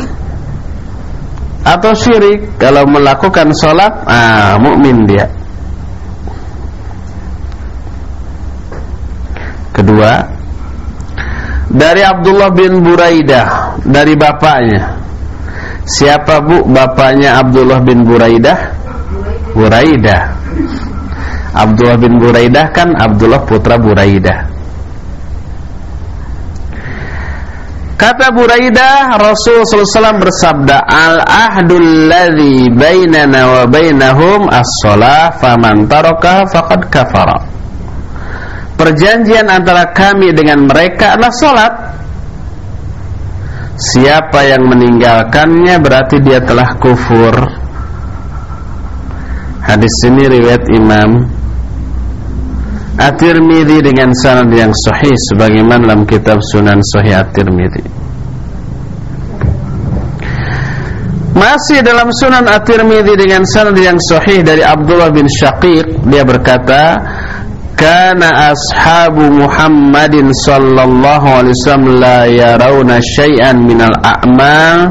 atau syirik, kalau melakukan sholat, ah mukmin dia. Kedua, dari Abdullah bin Buraidah dari bapaknya. Siapa Bu bapaknya Abdullah bin Buraidah? Buraidah. Abdullah bin Buraidah kan Abdullah putra Buraidah. Kata Buraidah Rasul SAW bersabda Al-ahdul ladhi bainana wa bainahum as-salah faman taraka faqad kafara perjanjian antara kami dengan mereka adalah sholat Siapa yang meninggalkannya berarti dia telah kufur Hadis ini riwayat Imam At-Tirmidzi dengan sanad yang sahih sebagaimana dalam kitab Sunan Sahih At-Tirmidzi. Masih dalam Sunan At-Tirmidzi dengan sanad yang sahih dari Abdullah bin Syaqiq dia berkata kana ashabu Muhammadin sallallahu alaihi wasallam la yarawna syai'an minal a'mal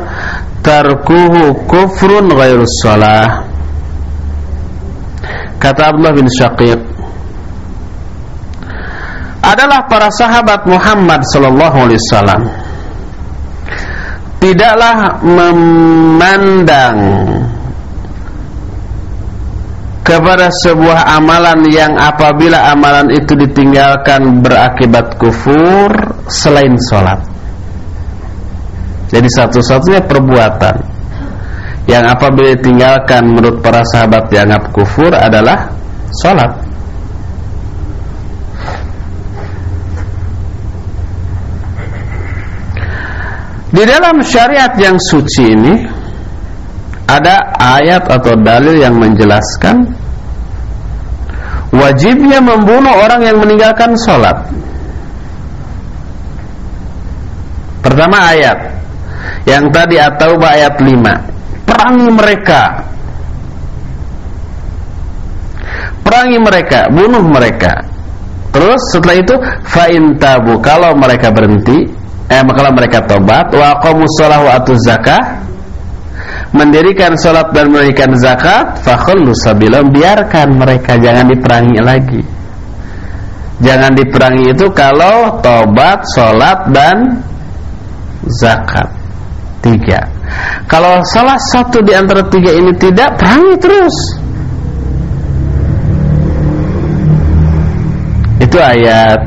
tarkuhu kufrun ghairu salah kata Abdullah bin Syaqiq adalah para sahabat Muhammad sallallahu alaihi wasallam tidaklah memandang kepada sebuah amalan yang apabila amalan itu ditinggalkan berakibat kufur selain sholat. Jadi satu-satunya perbuatan yang apabila ditinggalkan menurut para sahabat dianggap kufur adalah sholat. Di dalam syariat yang suci ini ada ayat atau dalil yang menjelaskan wajibnya membunuh orang yang meninggalkan sholat. Pertama ayat. Yang tadi atau ayat 5 perangi mereka. Perangi mereka bunuh mereka. Terus setelah itu fa'in tabu. Kalau mereka berhenti eh kalau mereka tobat wa qamus zakah mendirikan sholat dan menunaikan zakat fakhullu biarkan mereka jangan diperangi lagi. Jangan diperangi itu kalau tobat sholat dan zakat. Tiga. Kalau salah satu di antara tiga ini tidak perangi terus. Itu ayat.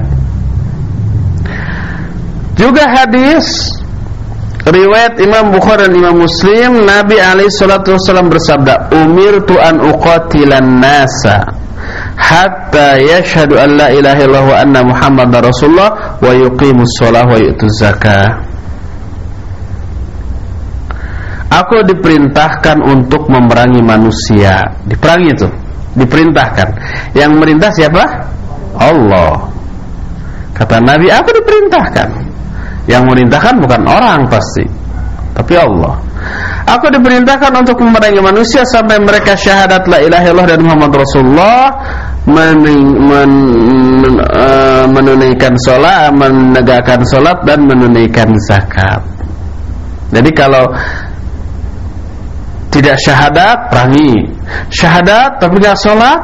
Juga hadis Riwayat Imam Bukhari dan Imam Muslim Nabi alaihi salatu wasallam bersabda Umirtu an uqatilan nasa Hatta yashhadu an la ilaha illallah wa anna muhammad rasulullah Wa yuqimus sholah wa yu'tuz zakah Aku diperintahkan untuk memerangi manusia. Diperangi itu? Diperintahkan. Yang merintah siapa? Allah. Kata Nabi aku diperintahkan yang merintahkan bukan orang pasti Tapi Allah. Aku diperintahkan untuk memerangi manusia Sampai mereka syahadat la ilaha illallah dan Muhammad Rasulullah men, men, men, uh, Menunaikan sholat Menegakkan sholat dan menunaikan zakat. Jadi kalau Tidak syahadat Perangi. Syahadat tapi tidak sholat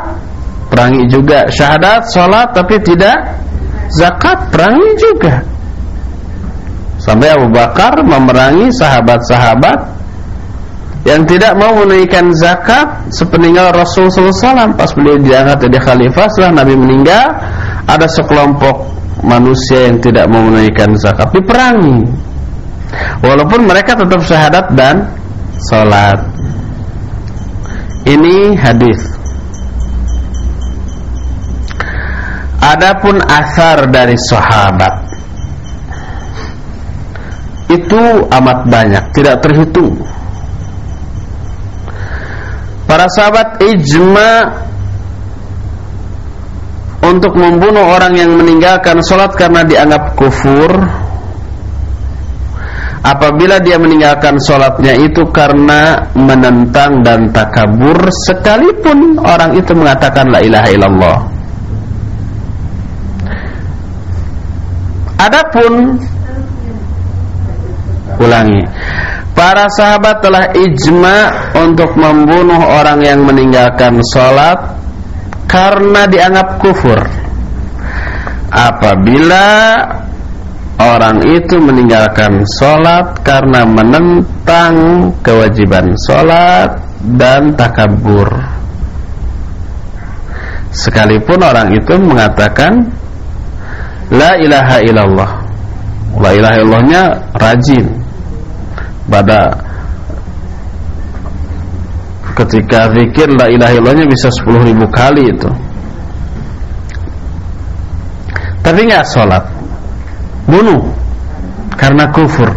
Perangi juga. Syahadat sholat tapi tidak Zakat Perangi juga Sampai Abu Bakar memerangi sahabat-sahabat yang tidak mau menunaikan zakat sepeninggal Rasul SAW pas beliau diangkat jadi khalifah setelah Nabi meninggal ada sekelompok manusia yang tidak mau menunaikan zakat. Diperangi. Walaupun mereka tetap syahadat dan salat ini hadis. Adapun asar dari sahabat itu amat banyak, tidak terhitung. Para sahabat ijma untuk membunuh orang yang meninggalkan sholat karena dianggap kufur apabila dia meninggalkan sholatnya itu karena menentang dan takabur sekalipun orang itu mengatakan la ilaha illallah adapun ulangi Para sahabat telah ijma untuk membunuh orang yang meninggalkan sholat karena dianggap kufur. Apabila orang itu meninggalkan sholat karena menentang kewajiban sholat dan takabur. Sekalipun orang itu mengatakan La ilaha illallah La ilaha illallahnya rajin pada ketika zikir la ilaha illallahnya bisa 10 ribu kali itu. Tapi nggak sholat bunuh karena kufur.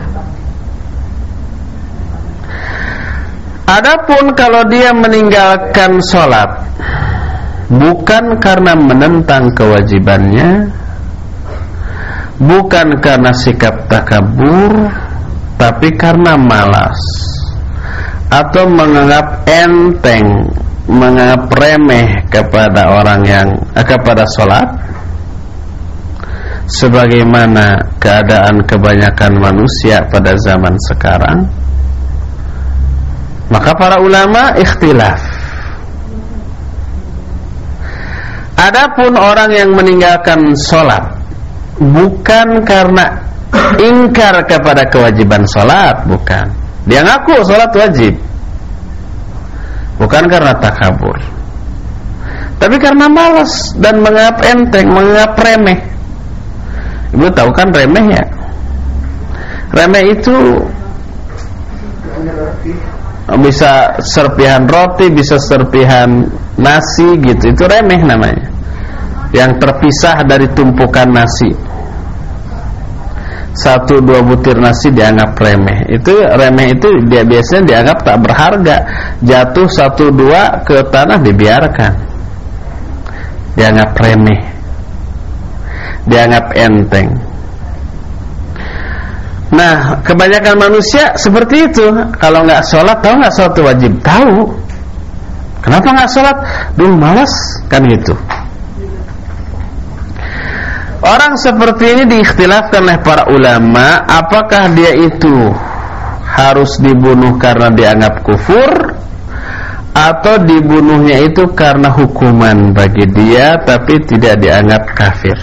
Adapun kalau dia meninggalkan sholat Bukan karena menentang kewajibannya Bukan karena sikap takabur tapi karena malas atau menganggap enteng, menganggap remeh kepada orang yang eh, kepada sholat sebagaimana keadaan kebanyakan manusia pada zaman sekarang maka para ulama ikhtilaf. Adapun orang yang meninggalkan sholat bukan karena ingkar kepada kewajiban sholat bukan. Dia ngaku sholat wajib. Bukan karena takabur. Tapi karena malas dan mengap enteng mengap remeh. Ibu tahu kan remeh ya? Remeh itu bisa serpihan roti bisa serpihan nasi gitu. Itu remeh namanya. Yang terpisah dari tumpukan nasi satu dua butir nasi dianggap remeh. Itu remeh itu dia biasanya dianggap tak berharga. Jatuh satu dua ke tanah dibiarkan. Dianggap remeh. Dianggap enteng. Nah kebanyakan manusia seperti itu. Kalau nggak sholat tahu nggak sholat wajib? Tahu. Kenapa nggak sholat? Dulu malas. Kan gitu Orang seperti ini diikhtilafkan oleh para ulama Apakah dia itu harus dibunuh karena dianggap kufur Atau dibunuhnya itu karena hukuman bagi dia Tapi tidak dianggap kafir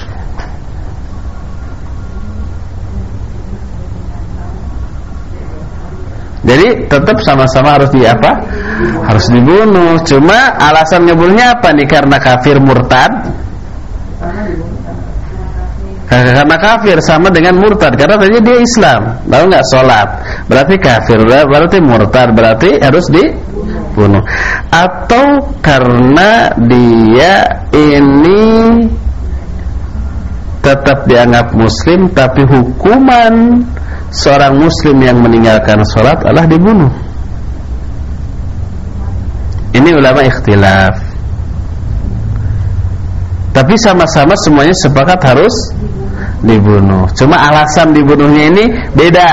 Jadi tetap sama-sama harus di apa? Harus dibunuh. Cuma alasan ngebunuhnya apa nih? Karena kafir murtad karena kafir sama dengan murtad. Karena tadi dia Islam. Lalu nggak? Sholat. Berarti kafir. Berarti murtad. Berarti harus dibunuh. Atau karena dia ini tetap dianggap muslim tapi hukuman seorang muslim yang meninggalkan sholat adalah dibunuh. Ini ulama ikhtilaf tapi sama-sama semuanya sepakat harus dibunuh. Cuma alasan dibunuhnya ini beda.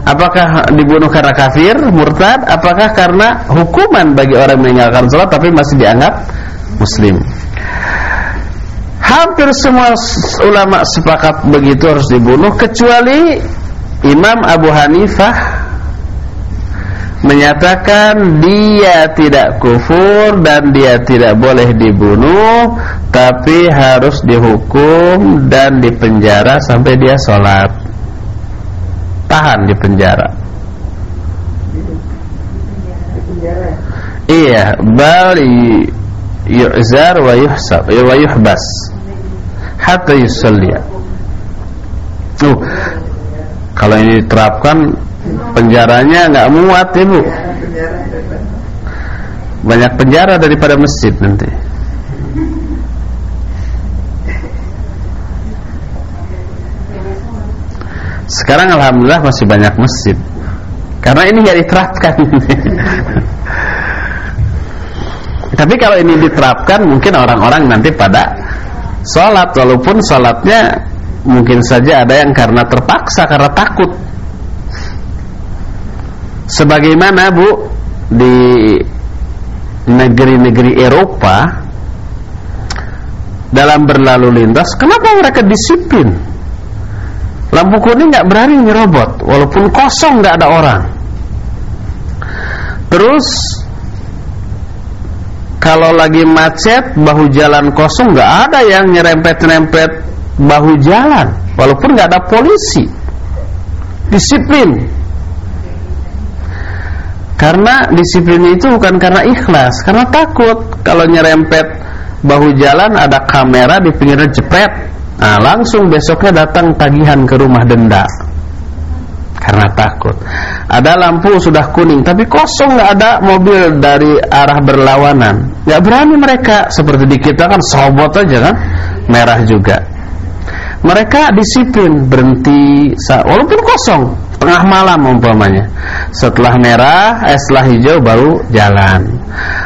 Apakah dibunuh karena kafir, murtad, apakah karena hukuman bagi orang yang meninggalkan sholat tapi masih dianggap muslim. Hampir semua ulama sepakat begitu harus dibunuh kecuali Imam Abu Hanifah menyatakan dia tidak kufur dan dia tidak boleh dibunuh tapi harus dihukum dan dipenjara sampai dia sholat. Tahan di penjara. Iya bal yu'zar wa yuhsab wa yuhbas. Hatta yusalliya Tuh, kalau ini diterapkan penjaranya nggak muat ibu. Banyak penjara daripada masjid nanti. Sekarang alhamdulillah masih banyak masjid. Karena ini nggak diterapkan. Tapi kalau ini diterapkan mungkin orang-orang nanti pada sholat walaupun sholatnya mungkin saja ada yang karena terpaksa karena takut. Sebagaimana bu di negeri-negeri Eropa dalam berlalu lintas, kenapa mereka disiplin? Lampu kuning nggak berani nyerobot, walaupun kosong nggak ada orang. Terus kalau lagi macet, bahu jalan kosong nggak ada yang nyerempet-nyerempet bahu jalan, walaupun nggak ada polisi. Disiplin. Karena disiplin itu bukan karena ikhlas, karena takut kalau nyerempet bahu jalan ada kamera di pinggirnya jepret Nah, langsung besoknya datang tagihan ke rumah denda karena takut. Ada lampu sudah kuning tapi kosong nggak ada mobil dari arah berlawanan. Nggak berani mereka seperti di kita kan sobot aja kan merah juga. Mereka disiplin berhenti walaupun kosong tengah malam umpamanya. Setelah merah, eh, setelah hijau baru jalan.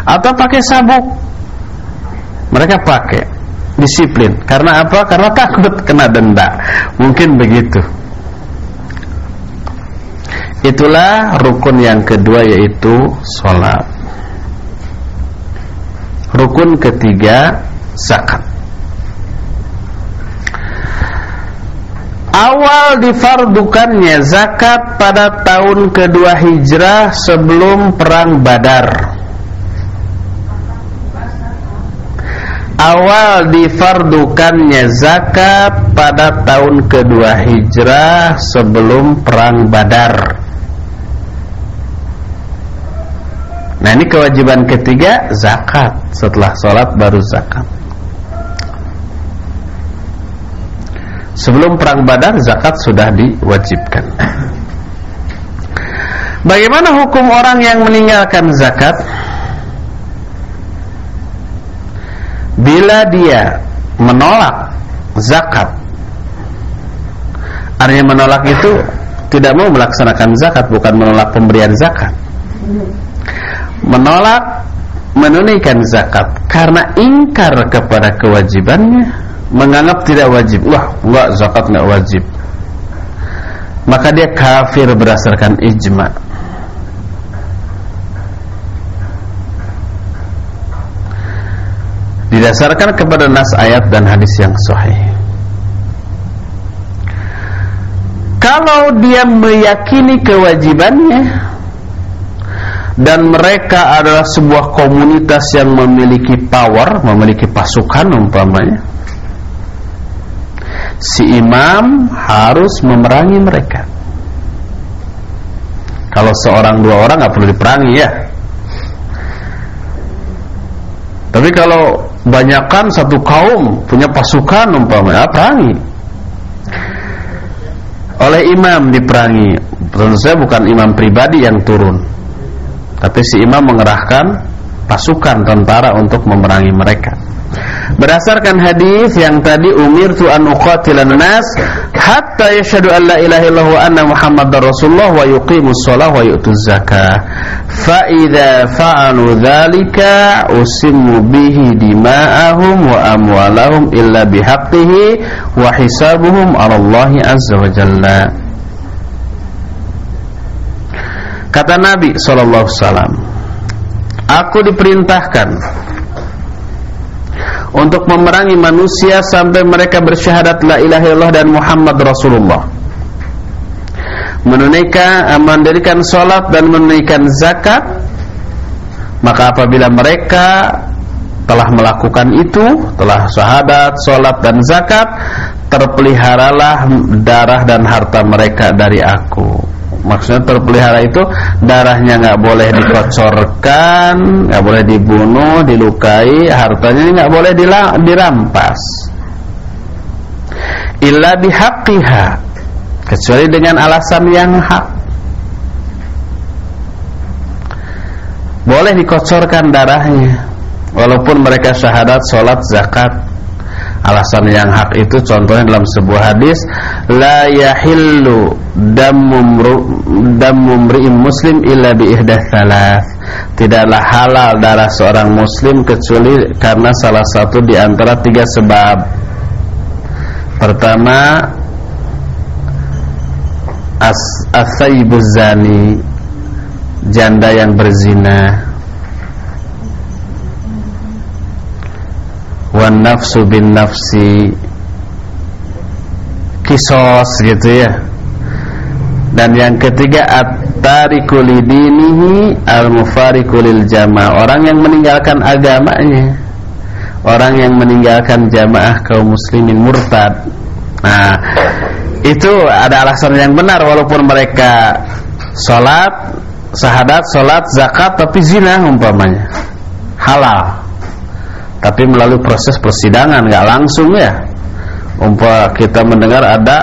Atau pakai sabuk. Mereka pakai disiplin. Karena apa? Karena takut kena denda. Mungkin begitu. Itulah rukun yang kedua yaitu sholat. Rukun ketiga zakat. Awal difardukannya zakat pada tahun kedua hijrah sebelum perang Badar. awal difardukannya zakat pada tahun kedua hijrah sebelum perang badar. Nah ini kewajiban ketiga zakat. Setelah sholat baru zakat Sebelum perang badar zakat sudah diwajibkan. Bagaimana hukum orang yang meninggalkan zakat? bila dia menolak zakat artinya menolak itu tidak mau melaksanakan zakat bukan menolak pemberian zakat. Menolak menunaikan zakat karena ingkar kepada kewajibannya menganggap tidak wajib. Wah enggak zakat enggak wajib. Maka dia kafir berdasarkan ijma' didasarkan kepada nas ayat dan hadis yang sahih. Kalau dia meyakini kewajibannya dan mereka adalah sebuah komunitas yang memiliki power, memiliki pasukan umpamanya, si imam harus memerangi mereka. Kalau seorang dua orang nggak perlu diperangi ya. Tapi kalau banyakkan satu kaum punya pasukan umpamanya perangi oleh imam diperangi tentu saja bukan imam pribadi yang turun tapi si imam mengerahkan pasukan tentara untuk memerangi mereka Berdasarkan hadis yang tadi umir an uqatilan nas hatta yashhadu an la ilaha illallah wa anna muhammadar rasulullah wa yuqimus shalah wa yu'tuz zakah. Fa idza fa'alu dzalika usimmu bihi dima'ahum wa amwalahum illa bihaqqihi wa hisabuhum 'ala Allah azza wa jalla. Kata Nabi sallallahu alaihi wasallam, Aku diperintahkan untuk memerangi manusia sampai mereka bersyahadat la ilaha illallah dan Muhammad Rasulullah. Menunaikan mendirikan salat dan menunaikan zakat maka apabila mereka telah melakukan itu, telah syahadat, salat dan zakat, terpeliharalah darah dan harta mereka dari aku maksudnya terpelihara itu darahnya nggak boleh dikocorkan, nggak boleh dibunuh, dilukai, hartanya nggak boleh dirampas. Illa bihaqqiha kecuali dengan alasan yang hak boleh dikocorkan darahnya walaupun mereka syahadat, sholat, zakat alasan yang hak itu contohnya dalam sebuah hadis la yahillu dammu muslim illa bi ihdath thalath tidaklah halal darah seorang muslim kecuali karena salah satu di antara tiga sebab. Pertama as asaibuz zani janda yang berzina wan nafsu bin nafsi. Kisos gitu ya. Dan yang ketiga at-tariku lidinihi al-mufariqu lil jamaah. Orang yang meninggalkan agamanya. Orang yang meninggalkan jamaah kaum muslimin murtad. Nah itu ada alasan yang benar walaupun mereka sholat sahadat, sholat, zakat tapi zina umpamanya. Halal tapi melalui proses persidangan nggak langsung ya. Umpah kita mendengar ada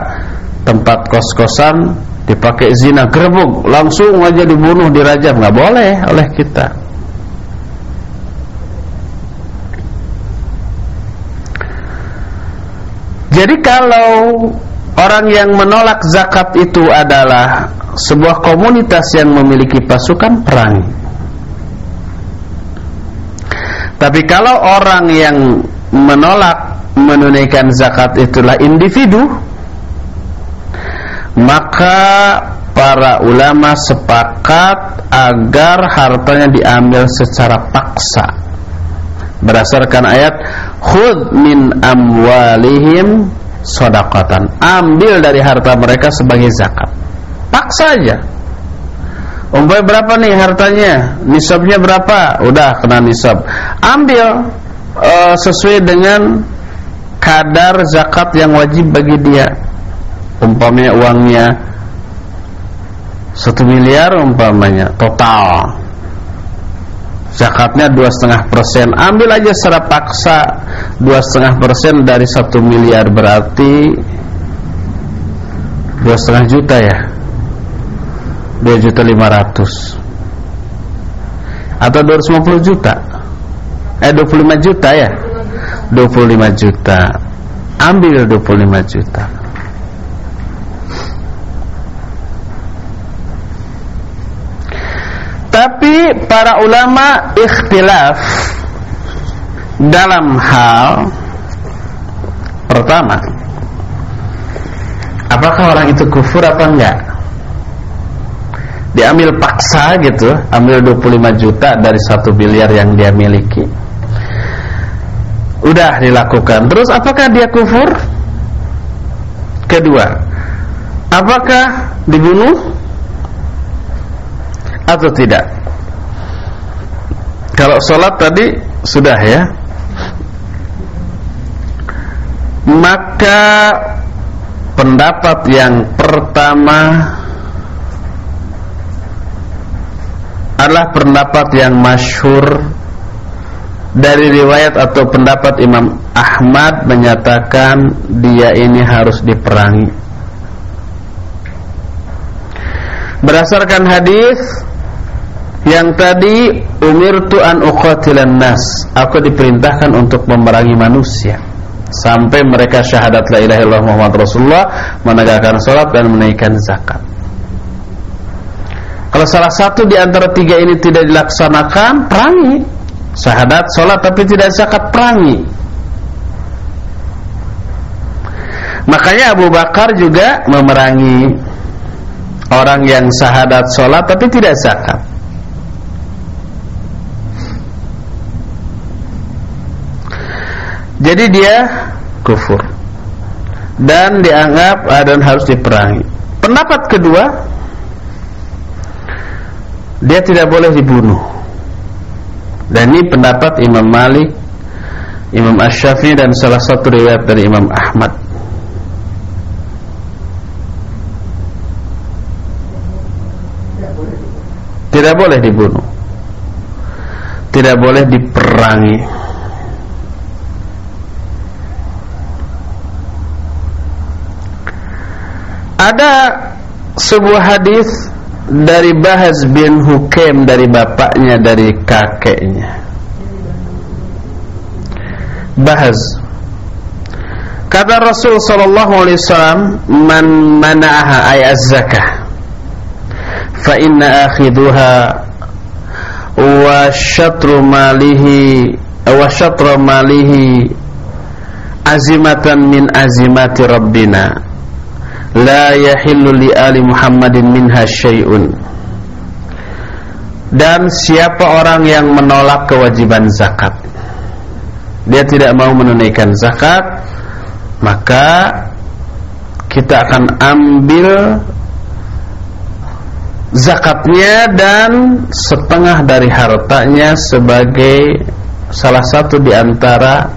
tempat kos-kosan dipakai zina gerbuk langsung aja dibunuh dirajam. Nggak boleh oleh kita. Jadi kalau orang yang menolak zakat itu adalah sebuah komunitas yang memiliki pasukan perang tapi kalau orang yang menolak menunaikan zakat itulah individu, maka para ulama sepakat agar hartanya diambil secara paksa. Berdasarkan ayat khud min amwalihim sodakatan ambil dari harta mereka sebagai zakat. Paksa aja Umpamanya berapa nih hartanya? Nisabnya berapa? Udah kena nisab. Ambil uh, sesuai dengan kadar zakat yang wajib bagi dia. Umpamanya uangnya satu miliar umpamanya total. Zakatnya dua setengah persen. Ambil aja secara paksa dua setengah persen dari satu miliar berarti dua setengah juta ya 2 juta 500 atau 250 juta. Eh 25 juta ya? 25 juta. Ambil 25 juta. Tapi para ulama ikhtilaf dalam hal pertama apakah orang itu kufur apa enggak diambil paksa gitu ambil 25 juta dari satu miliar yang dia miliki. Udah dilakukan. Terus apakah dia kufur? Kedua apakah dibunuh? Atau tidak? Kalau sholat tadi sudah ya. Maka pendapat yang pertama adalah pendapat yang masyhur dari riwayat atau pendapat Imam Ahmad menyatakan dia ini harus diperangi. Berdasarkan hadis yang tadi umirtu an uqatilan nas, aku diperintahkan untuk memerangi manusia sampai mereka syahadat la ilaha illallah Muhammad Rasulullah, menegakkan salat dan menaikkan zakat. Kalau salah satu di antara tiga ini tidak dilaksanakan, perangi. Syahadat, sholat tapi tidak zakat, perangi. Makanya Abu Bakar juga memerangi orang yang syahadat sholat tapi tidak zakat. Jadi dia kufur dan dianggap dan harus diperangi. Pendapat kedua dia tidak boleh dibunuh. Dan ini pendapat Imam Malik, Imam Ash-Syafi'i dan salah satu riwayat dari Imam Ahmad. Tidak boleh dibunuh. Tidak boleh diperangi. Ada sebuah hadis dari Bahaz bin Hukem dari bapaknya dari kakeknya. Bahaz Kata Rasul sallallahu alaihi wasallam, "Man mana'aha ay az-zakah fa inna akhiduha wa syatru malihi wa syatru malihi azimatan min azimati rabbina." La yahillu li ali Muhammadin syai'un dan siapa orang yang menolak kewajiban zakat dia tidak mau menunaikan zakat maka kita akan ambil zakatnya dan setengah dari hartanya sebagai salah satu di antara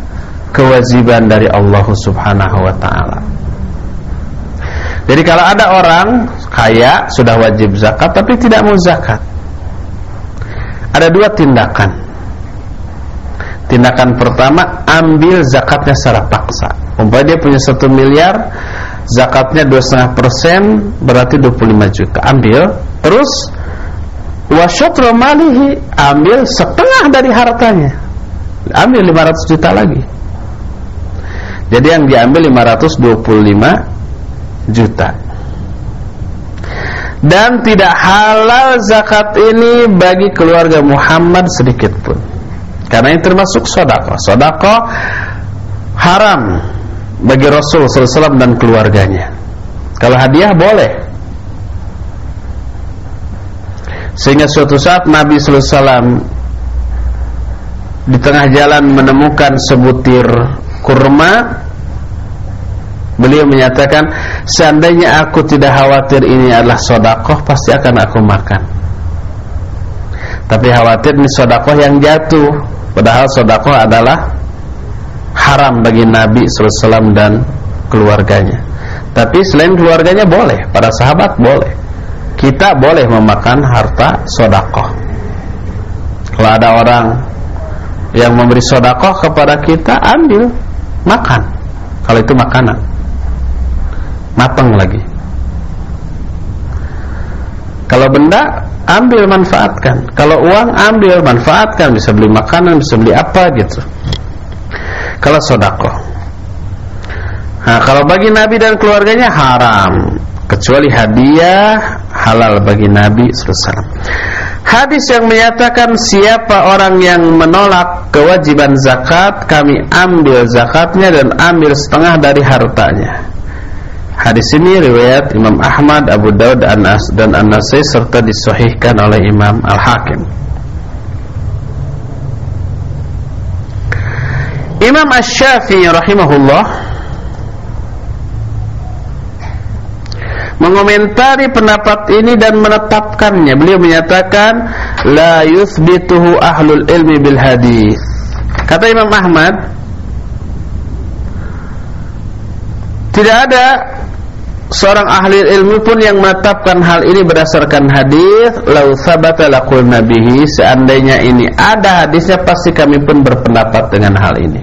kewajiban dari Allah Subhanahu wa taala. Jadi kalau ada orang kaya sudah wajib zakat tapi tidak mau zakat. Ada dua tindakan. Tindakan pertama ambil zakatnya secara paksa. Umpamanya dia punya satu miliar, zakatnya dua setengah persen berarti 25 juta. Ambil, terus wasyatru malihi ambil setengah dari hartanya. Ambil 500 juta lagi. Jadi yang diambil 525 juta. Dan tidak halal zakat ini bagi keluarga Muhammad sedikit pun. Karena ini termasuk sodako. Sodako haram bagi Rasul SAW dan keluarganya. Kalau hadiah boleh. Sehingga suatu saat Nabi SAW di tengah jalan menemukan sebutir kurma Beliau menyatakan Seandainya aku tidak khawatir ini adalah sodakoh Pasti akan aku makan. Tapi khawatir ini sodakoh yang jatuh Padahal sodakoh adalah Haram bagi Nabi SAW dan keluarganya. Tapi selain keluarganya boleh Para sahabat boleh. Kita boleh memakan harta sodakoh. Kalau ada orang Yang memberi sodakoh kepada kita Ambil Makan. Kalau itu makanan matang lagi. Kalau benda ambil manfaatkan. Kalau uang ambil manfaatkan. Bisa beli makanan bisa beli apa gitu. Kalau sodako. Nah kalau bagi Nabi dan keluarganya haram. Kecuali hadiah halal bagi Nabi SAW hadis yang menyatakan siapa orang yang menolak kewajiban zakat kami ambil zakatnya dan ambil setengah dari hartanya Hadis ini riwayat Imam Ahmad, Abu Daud dan An-Nasai serta disahihkan oleh Imam Al-Hakim. Imam Asy-Syafi'i rahimahullah mengomentari pendapat ini dan menetapkannya. Beliau menyatakan la yuthbituhu ahlul ilmi bil hadis. Kata Imam Ahmad, tidak ada seorang ahli ilmu pun yang menetapkan hal ini berdasarkan hadis lau sabata laqul nabihi seandainya ini ada hadisnya pasti kami pun berpendapat dengan hal ini.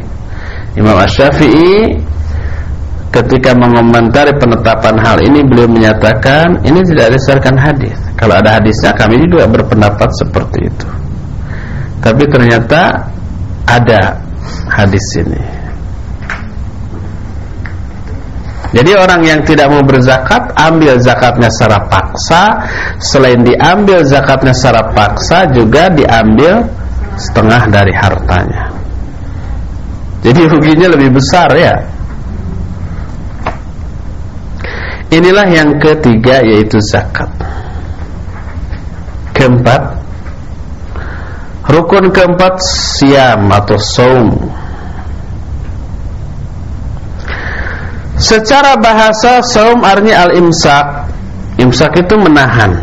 Imam Asy-Syafi'i ketika mengomentari penetapan hal ini beliau menyatakan ini tidak berdasarkan hadis. Kalau ada hadisnya kami juga berpendapat seperti itu. Tapi ternyata ada hadis ini Jadi orang yang tidak mau berzakat ambil zakatnya secara paksa, selain diambil zakatnya secara paksa juga diambil setengah dari hartanya. Jadi ruginya lebih besar ya. Inilah yang ketiga yaitu zakat. Keempat, rukun keempat siam atau saum. Secara bahasa saum artinya al-imsak. Imsak itu menahan.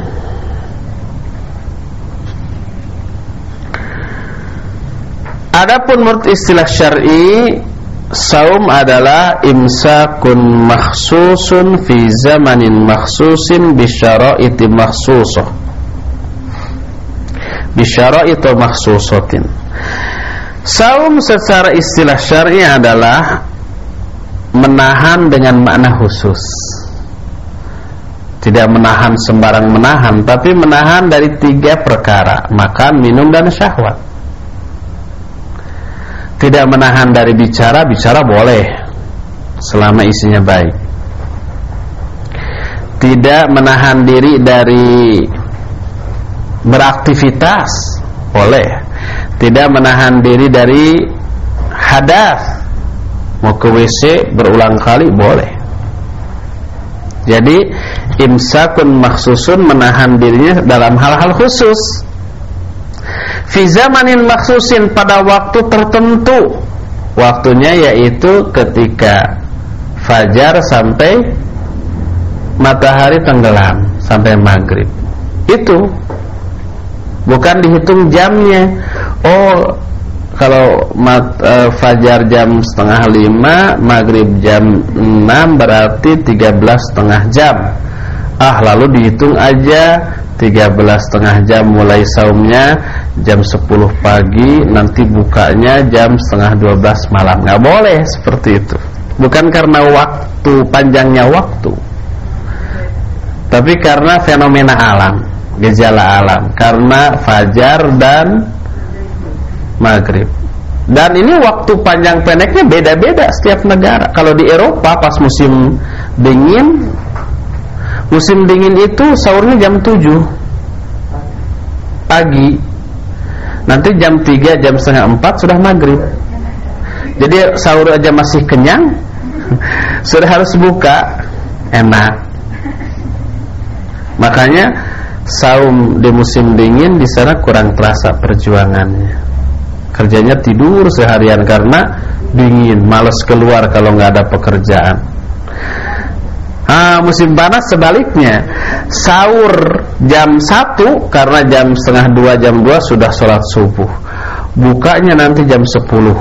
Adapun menurut istilah syar'i, saum adalah imsakun makhsusun fi zamanin makhsusin bi syara'iti makhsusah. Bi syara'iti makhsusatin. Saum secara istilah syar'i adalah menahan dengan makna khusus. Tidak menahan sembarang menahan tapi menahan dari tiga perkara makan minum dan syahwat. Tidak menahan dari bicara bicara boleh selama isinya baik. Tidak menahan diri dari beraktivitas boleh. Tidak menahan diri dari hadas mau ke WC berulang kali boleh. Jadi imsakun maksusun menahan dirinya dalam hal-hal khusus. Fi zamanin maksusin pada waktu tertentu. Waktunya yaitu ketika fajar sampai matahari tenggelam sampai maghrib. Itu. Bukan dihitung jamnya. Oh kalau mat, e, fajar jam setengah lima maghrib jam enam berarti tiga belas setengah jam. Ah lalu dihitung aja tiga belas setengah jam mulai saumnya jam sepuluh pagi nanti bukanya jam setengah dua belas malam. Nggak boleh seperti itu. Bukan karena waktu panjangnya waktu. Tapi karena fenomena alam gejala alam. Karena fajar dan maghrib. Dan ini waktu panjang pendeknya beda-beda setiap negara. Kalau di Eropa pas musim dingin musim dingin itu sahurnya jam 7 pagi. Nanti jam 3 jam setengah 4 sudah maghrib. Jadi sahur aja masih kenyang sudah harus buka enak. Makanya saum di musim dingin di sana kurang terasa perjuangannya kerjanya tidur seharian karena dingin males keluar kalau nggak ada pekerjaan. Ah, musim panas sebaliknya. Sahur jam 1 Karena jam setengah 2 jam 2 Sudah sholat subuh. Bukanya nanti jam 10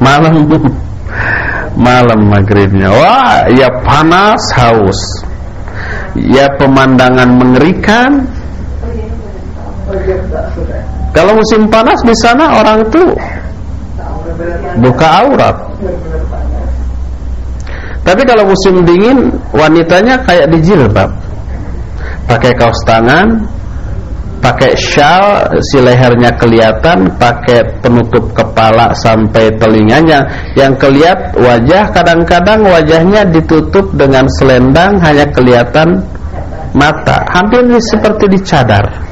Malam. Malam maghribnya. Wah ya panas haus. Ya pemandangan mengerikan Kalau musim panas di sana orang itu Buka aurat tapi kalau musim dingin wanitanya kayak di jilbab. Pakai kaos tangan, pakai shawl, si lehernya kelihatan, pakai penutup kepala sampai telinganya. Yang kelihat wajah kadang-kadang wajahnya ditutup dengan selendang hanya kelihatan mata, hampir seperti dicadar.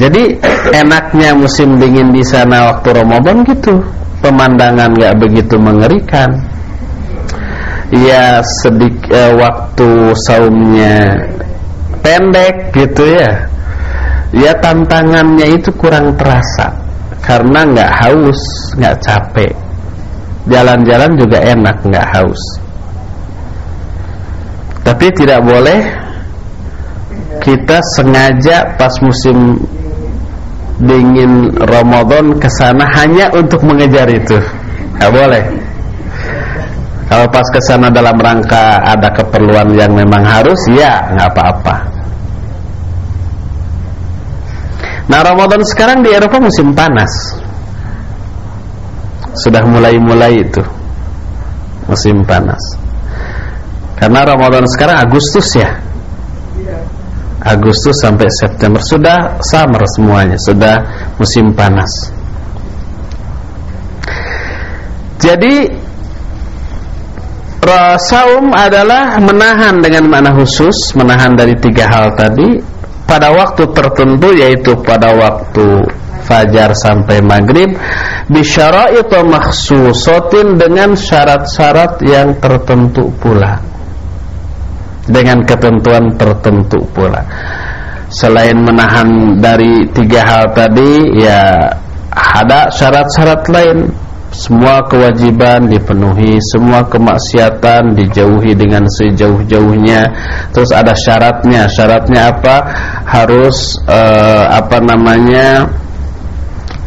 Jadi enaknya musim dingin di sana waktu Ramadan gitu. Pemandangan nggak begitu mengerikan. Ya sedik eh, waktu saumnya pendek gitu ya. Ya tantangannya itu kurang terasa. Karena nggak haus nggak capek. Jalan-jalan juga enak nggak haus. Tapi tidak boleh kita sengaja pas musim dingin Ramadan ke sana hanya untuk mengejar itu. Enggak boleh. Kalau pas ke sana dalam rangka ada keperluan yang memang harus, ya nggak apa-apa. Nah Ramadan sekarang di Eropa musim panas Sudah mulai-mulai itu Musim panas Karena Ramadan sekarang Agustus ya Agustus sampai September sudah summer semuanya, sudah musim panas. Jadi saum adalah menahan dengan makna khusus, menahan dari tiga hal tadi pada waktu tertentu yaitu pada waktu fajar sampai maghrib bisyara'it makhsusatin dengan syarat-syarat yang tertentu pula dengan ketentuan tertentu pula. Selain menahan dari tiga hal tadi, ya ada syarat-syarat lain. Semua kewajiban dipenuhi, semua kemaksiatan dijauhi dengan sejauh-jauhnya. Terus ada syaratnya. Syaratnya apa? Harus uh, apa namanya?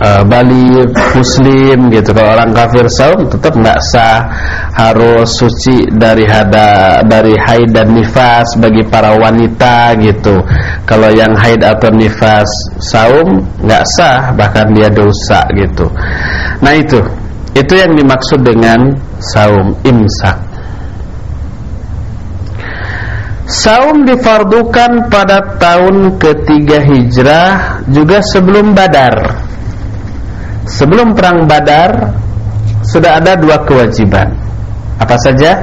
Uh, balik muslim gitu. Kalau orang kafir saum tetap nggak sah harus suci dari hada dari haid dan nifas bagi para wanita gitu. Kalau yang haid atau nifas saum nggak sah bahkan dia dosa gitu. Nah itu. Itu yang dimaksud dengan saum imsak. Saum difardukan pada tahun ketiga hijrah juga sebelum badar Sebelum perang badar Sudah ada dua kewajiban. Apa saja?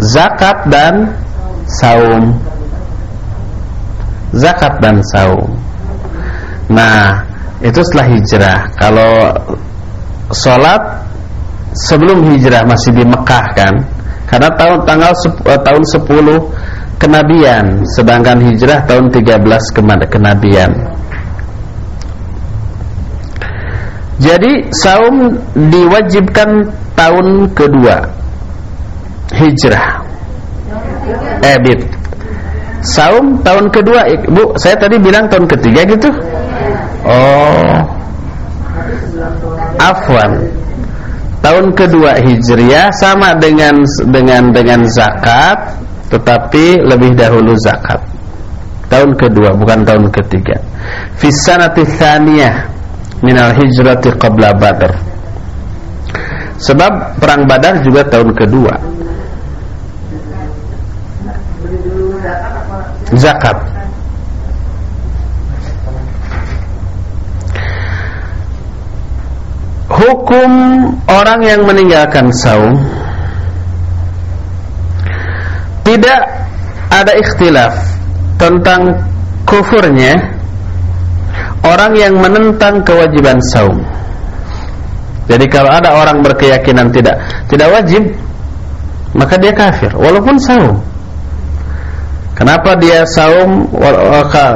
Zakat dan saum. Zakat dan saum. Nah itu setelah hijrah. Kalau sholat sebelum hijrah masih di Mekah kan? Karena tahun tanggal uh, tahun 10 kenabian sedangkan hijrah tahun 13 kenabian jadi saum diwajibkan tahun kedua. Hijrah. Eh saum tahun kedua bu saya tadi bilang tahun ketiga gitu? Oh. Afwan. Tahun kedua hijriah sama dengan dengan dengan zakat tetapi lebih dahulu zakat. Tahun kedua bukan tahun ketiga. Fi sanati tsaniyah minal hijrati qabla badr. Sebab perang badar juga tahun kedua. Zakat. Hukum orang yang meninggalkan saum tidak ada ikhtilaf tentang kufurnya orang yang menentang kewajiban saum. Jadi kalau ada orang berkeyakinan tidak tidak wajib, maka dia kafir walaupun saum. Kenapa dia saum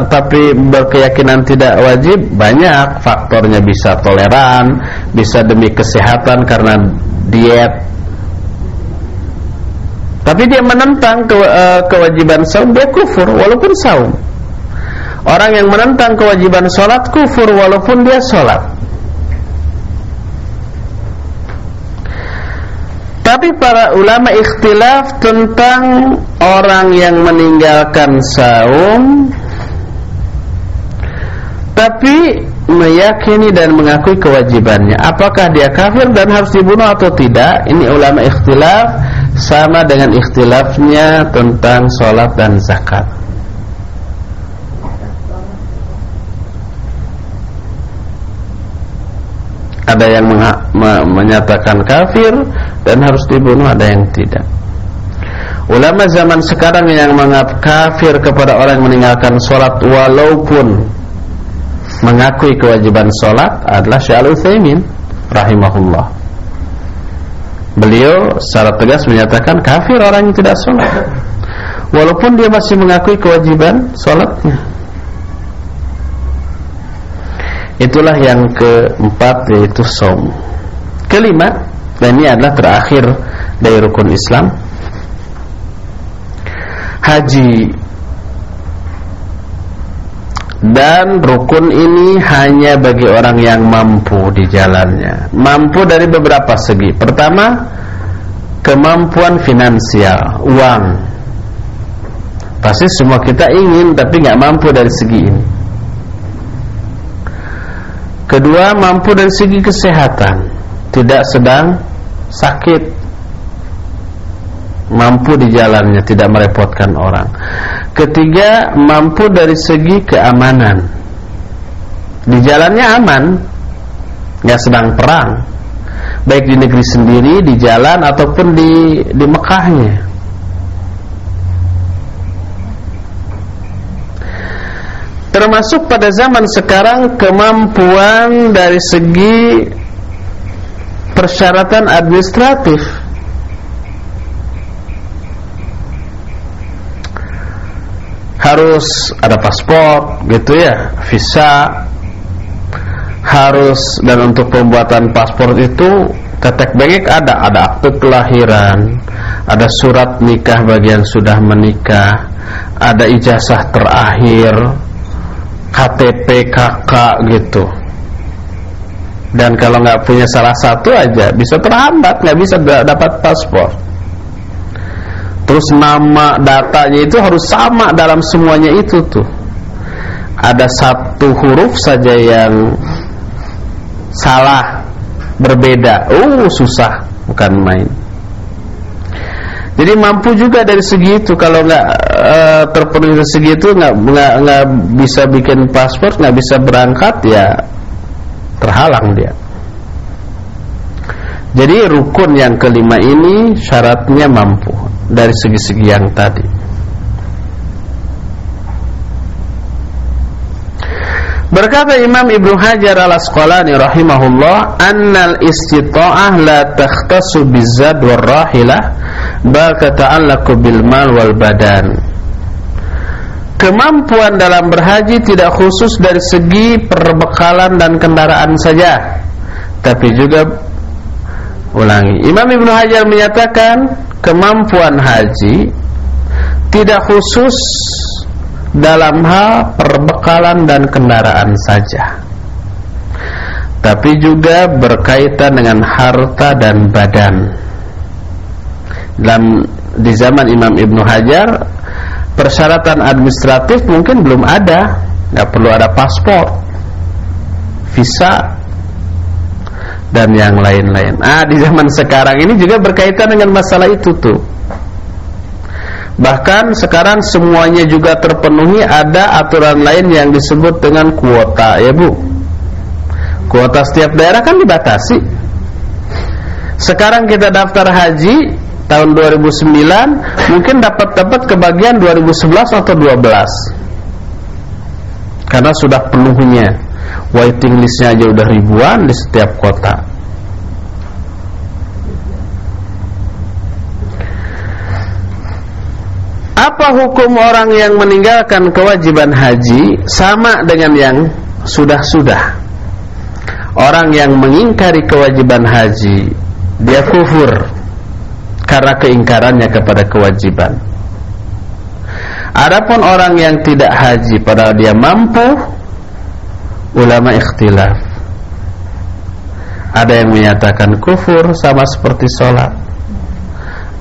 tapi berkeyakinan tidak wajib? Banyak faktornya bisa toleran, bisa demi kesehatan karena diet. Tapi dia menentang ke, uh, kewajiban saum dia kufur walaupun saum. Orang yang menentang kewajiban sholat kufur walaupun dia sholat. Tapi para ulama ikhtilaf tentang orang yang meninggalkan saum tapi meyakini dan mengakui kewajibannya. Apakah dia kafir dan harus dibunuh atau tidak? Ini ulama ikhtilaf sama dengan ikhtilafnya tentang sholat dan zakat. Ada yang menyatakan kafir dan harus dibunuh ada yang tidak. Ulama zaman sekarang yang menganggap kafir kepada orang yang meninggalkan sholat walaupun mengakui kewajiban sholat adalah Syaikhul Utsaimin rahimahullah. Beliau secara tegas menyatakan kafir orang yang tidak sholat walaupun dia masih mengakui kewajiban sholatnya Itulah yang keempat yaitu som. Kelima dan ini adalah terakhir dari rukun Islam haji dan rukun ini hanya bagi orang yang mampu di jalannya. Mampu dari beberapa segi. Pertama, kemampuan finansial, uang. Pasti semua kita ingin tapi nggak mampu dari segi ini. Kedua, mampu dari segi kesehatan, tidak sedang sakit, mampu di jalannya, tidak merepotkan orang. Ketiga, mampu dari segi keamanan, di jalannya aman, nggak sedang perang, baik di negeri sendiri, di jalan ataupun di di Mekahnya. Termasuk pada zaman sekarang kemampuan dari segi persyaratan administratif. Harus ada paspor gitu ya visa. Harus dan untuk pembuatan paspor itu tetek bengek ada. Ada akte kelahiran ada surat nikah bagian sudah menikah ada ijazah terakhir KTP kakak gitu. Dan kalau nggak punya salah satu aja bisa terhambat nggak bisa dapat paspor. Terus nama datanya itu harus sama dalam semuanya itu tuh. Ada satu huruf saja yang salah berbeda. Oh susah bukan main. Jadi mampu juga dari segi itu kalau nggak e, terpenuhi dari segi itu nggak nggak nggak bisa bikin paspor nggak bisa berangkat ya terhalang dia. Jadi rukun yang kelima ini syaratnya mampu dari segi-segi yang tadi. Berkata Imam Ibnu Hajar al-Asqalani rahimahullah, "Annal istita'ah la takhtasu bizad war tata'allaqu bil mal wal badan." Kemampuan dalam berhaji tidak khusus dari segi perbekalan dan kendaraan saja, tapi juga ulangi. Imam Ibnu Hajar menyatakan kemampuan haji tidak khusus dalam hal perbekalan dan kendaraan saja tapi juga berkaitan dengan harta dan badan dalam di zaman Imam Ibnu Hajar persyaratan administratif mungkin belum ada nggak perlu ada paspor visa dan yang lain-lain ah di zaman sekarang ini juga berkaitan dengan masalah itu tuh Bahkan sekarang semuanya juga terpenuhi ada aturan lain yang disebut dengan kuota ya Bu. Kuota setiap daerah kan dibatasi. Sekarang kita daftar haji tahun 2009 mungkin dapat dapat kebagian 2011 atau 12. Karena sudah penuhnya waiting listnya aja udah ribuan di setiap kota. Apa hukum orang yang meninggalkan kewajiban haji sama dengan yang sudah-sudah? Orang yang mengingkari kewajiban haji dia kufur karena keingkarannya kepada kewajiban. Adapun orang yang tidak haji padahal dia mampu ulama ikhtilaf. Ada yang menyatakan kufur sama seperti sholat.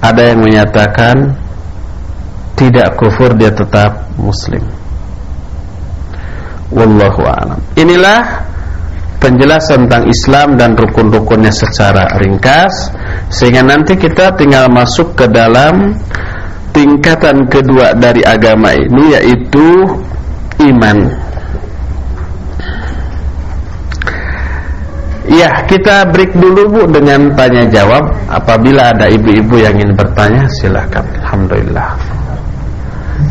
Ada yang menyatakan tidak kufur dia tetap muslim wallahu a'lam inilah penjelasan tentang Islam dan rukun-rukunnya secara ringkas sehingga nanti kita tinggal masuk ke dalam tingkatan kedua dari agama ini yaitu iman Ya, kita break dulu Bu dengan tanya jawab. Apabila ada ibu-ibu yang ingin bertanya, silakan. Alhamdulillah.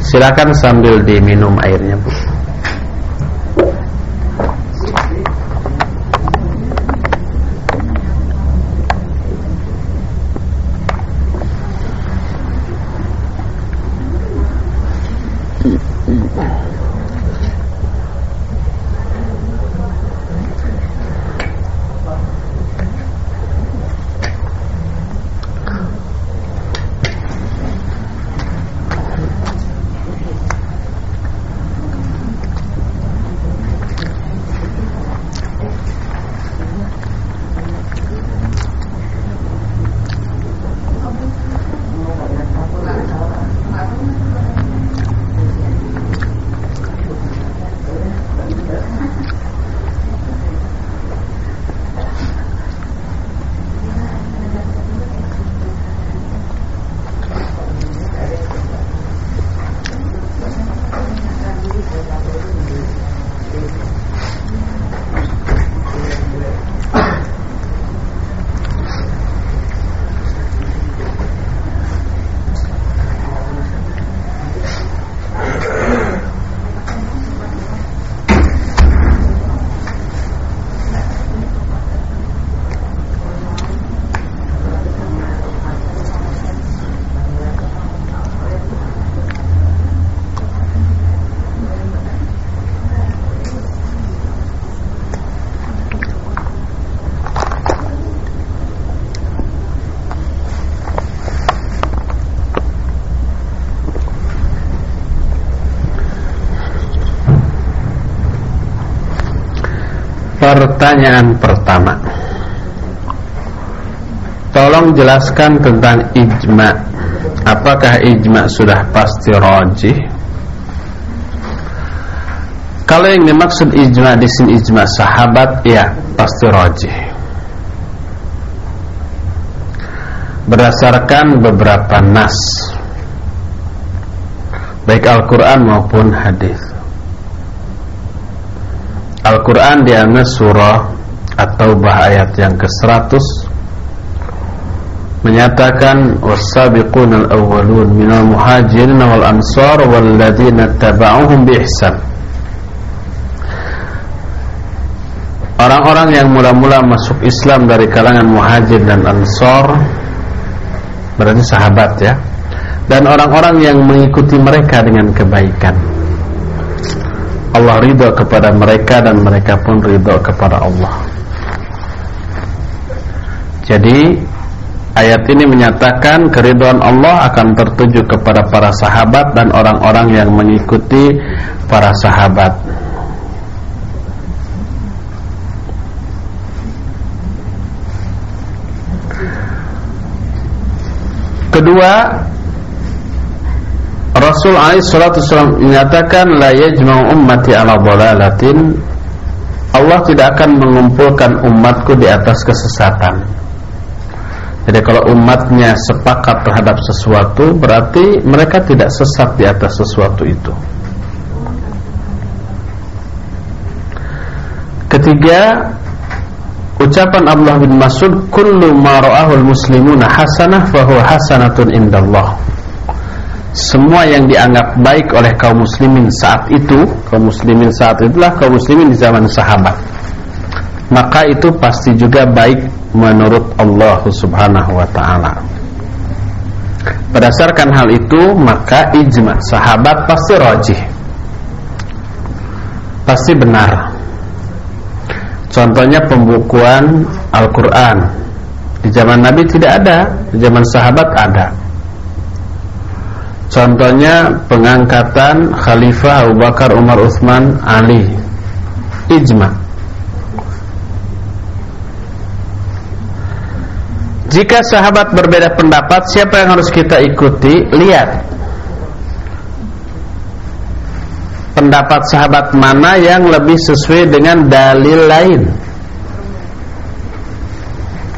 Silakan sambil diminum airnya, Bu. Pertanyaan pertama. Tolong jelaskan tentang ijma. Apakah ijma sudah pasti rojih Kalau yang dimaksud ijma di sini ijma sahabat Ya pasti rojih berdasarkan beberapa nas baik Al-Quran maupun hadis. Al-Quran di surah atau ayat yang ke-100 menyatakan was-sabiquna al-awwalun minal muhajirin wal ansar wal ladzina tabauhum bi ihsan. Orang-orang yang mula-mula masuk Islam dari kalangan muhajir dan ansar berarti sahabat ya dan orang-orang yang mengikuti mereka dengan kebaikan. Allah ridho kepada mereka dan mereka pun ridho kepada Allah. Jadi ayat ini menyatakan keridhaan Allah akan tertuju kepada para sahabat dan orang-orang yang mengikuti para sahabat. Kedua, Rasul alaihi salatu menyatakan la yajma'u ummati ala dhalalatin Allah tidak akan mengumpulkan umatku di atas kesesatan. Jadi kalau umatnya sepakat terhadap sesuatu berarti mereka tidak sesat di atas sesuatu itu. Ketiga, ucapan Abdullah bin Mas'ud kullu ma ra'ahu al-muslimuna hasanah fa huwa hasanatun indallah semua yang dianggap baik oleh kaum muslimin saat itu kaum muslimin saat itulah kaum muslimin di zaman sahabat. Maka itu pasti juga baik menurut Allah subhanahu wa ta'ala. Berdasarkan hal itu maka ijma sahabat pasti rojih pasti benar. Contohnya pembukuan Al-Quran. Di zaman Nabi tidak ada di zaman sahabat ada Contohnya pengangkatan Khalifah Abu Bakar Umar Uthman Ali. Ijma. Jika sahabat berbeda pendapat Siapa yang harus kita ikuti? Lihat. Pendapat sahabat mana yang lebih sesuai dengan dalil lain?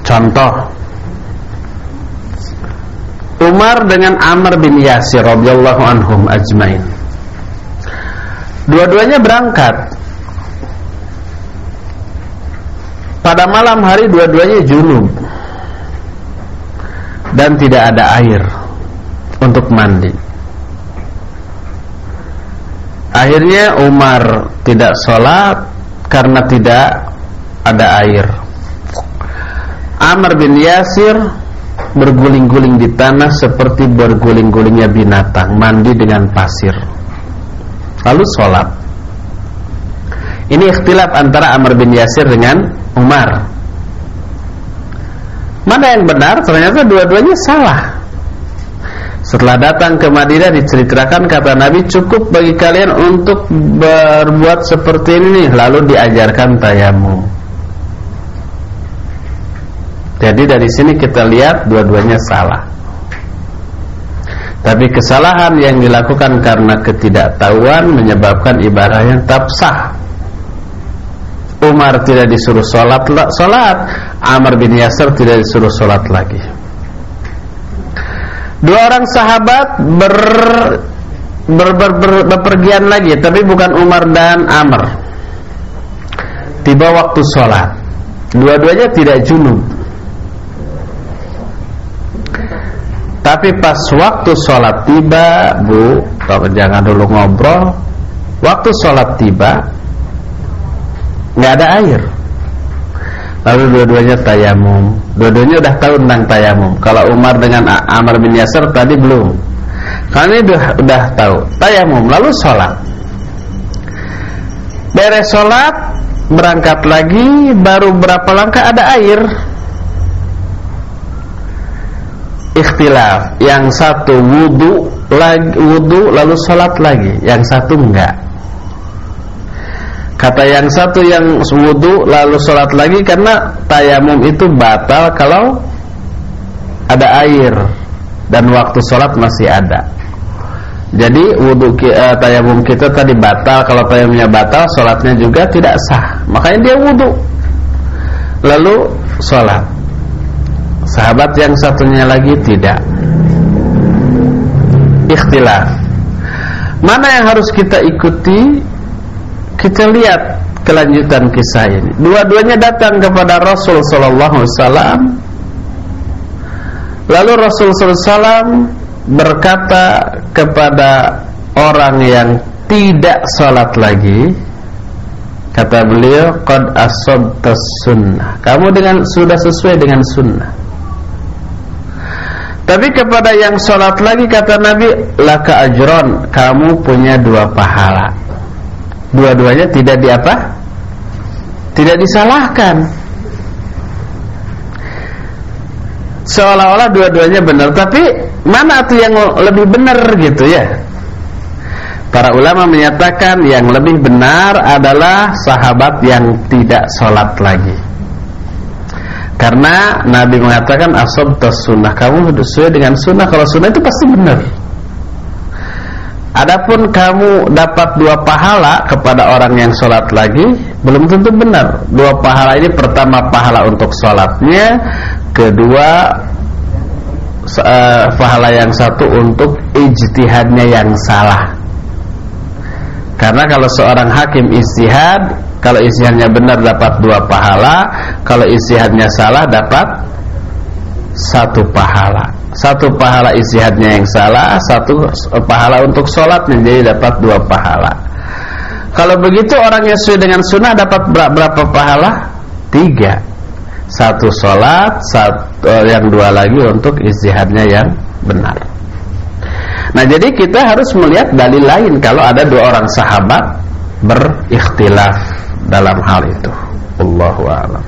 Contoh Umar dengan Amr bin Yasir radhiyallahu anhum ajmain. Dua-duanya berangkat. Pada malam hari dua-duanya junub dan tidak ada air untuk mandi. Akhirnya Umar tidak sholat karena tidak ada air. Amr bin Yasir berguling-guling di tanah seperti berguling-gulingnya binatang, mandi dengan pasir. Lalu sholat. Ini ikhtilaf antara Amr bin Yasir dengan Umar. Mana yang benar? Ternyata dua-duanya salah. Setelah datang ke Madinah diceritakan kata Nabi cukup bagi kalian untuk berbuat seperti ini lalu diajarkan tayamum. Jadi dari sini kita lihat dua-duanya salah. Tapi kesalahan yang dilakukan karena ketidaktahuan menyebabkan ibadah yang tak sah. Umar tidak disuruh sholat, sholat. Amr bin Yasir tidak disuruh sholat lagi. Dua orang sahabat ber, ber, ber, ber, lagi, tapi bukan Umar dan Amr. Tiba waktu sholat, dua-duanya tidak junub. Tapi pas waktu sholat tiba Bu Jangan dulu ngobrol. Waktu sholat tiba nggak ada air. Lalu dua-duanya tayamum. Dua-duanya udah tahu tentang tayamum. Kalau Umar dengan Amr bin Yasir tadi belum. Ini udah, udah tahu. Tayamum lalu sholat. Beres sholat Berangkat lagi Baru berapa langkah ada air ikhtilaf. Yang satu wudu lagi wudu lalu salat lagi. Yang satu enggak. Kata yang satu yang wudu lalu salat lagi karena tayamum itu batal kalau ada air dan waktu salat masih ada. Jadi wudu uh, tayamum kita tadi batal. Kalau tayamumnya batal salatnya juga tidak sah. Makanya dia wudu. Lalu salat Sahabat yang satunya lagi tidak. Ikhtilaf. Mana yang harus kita ikuti? Kita lihat kelanjutan kisah ini. Dua-duanya datang kepada Rasul sallallahu alaihi wasallam. Lalu Rasul sallallahu alaihi wasallam berkata kepada orang yang tidak salat lagi, kata beliau, "Qad asabtas sunnah." Kamu dengan sudah sesuai dengan sunnah. Tapi kepada yang sholat lagi kata Nabi Laka ajron Kamu punya dua pahala. Dua-duanya tidak di apa? Tidak disalahkan. Seolah-olah dua-duanya benar. Tapi mana tuh yang lebih benar gitu ya? Para ulama menyatakan yang lebih benar adalah sahabat yang tidak sholat lagi karena Nabi mengatakan asabtas sunnah. Kamu sesuai dengan sunnah. Kalau sunnah itu pasti benar. Adapun kamu dapat dua pahala kepada orang yang sholat lagi Belum tentu benar. Dua pahala ini pertama pahala untuk sholatnya Kedua uh, Pahala yang satu untuk ijtihadnya yang salah. Karena kalau seorang hakim ijtihad kalau isiannya benar dapat dua pahala Kalau isiannya salah dapat Satu pahala. Satu pahala isiannya yang salah Satu pahala untuk sholat Jadi dapat dua pahala. Kalau begitu orang yang sesuai dengan sunnah Dapat berapa pahala? Tiga. Satu sholat satu, Yang dua lagi untuk istihadnya yang benar. Nah jadi kita harus melihat dalil lain Kalau ada dua orang sahabat Berikhtilaf dalam hal itu. Allahu a'lam.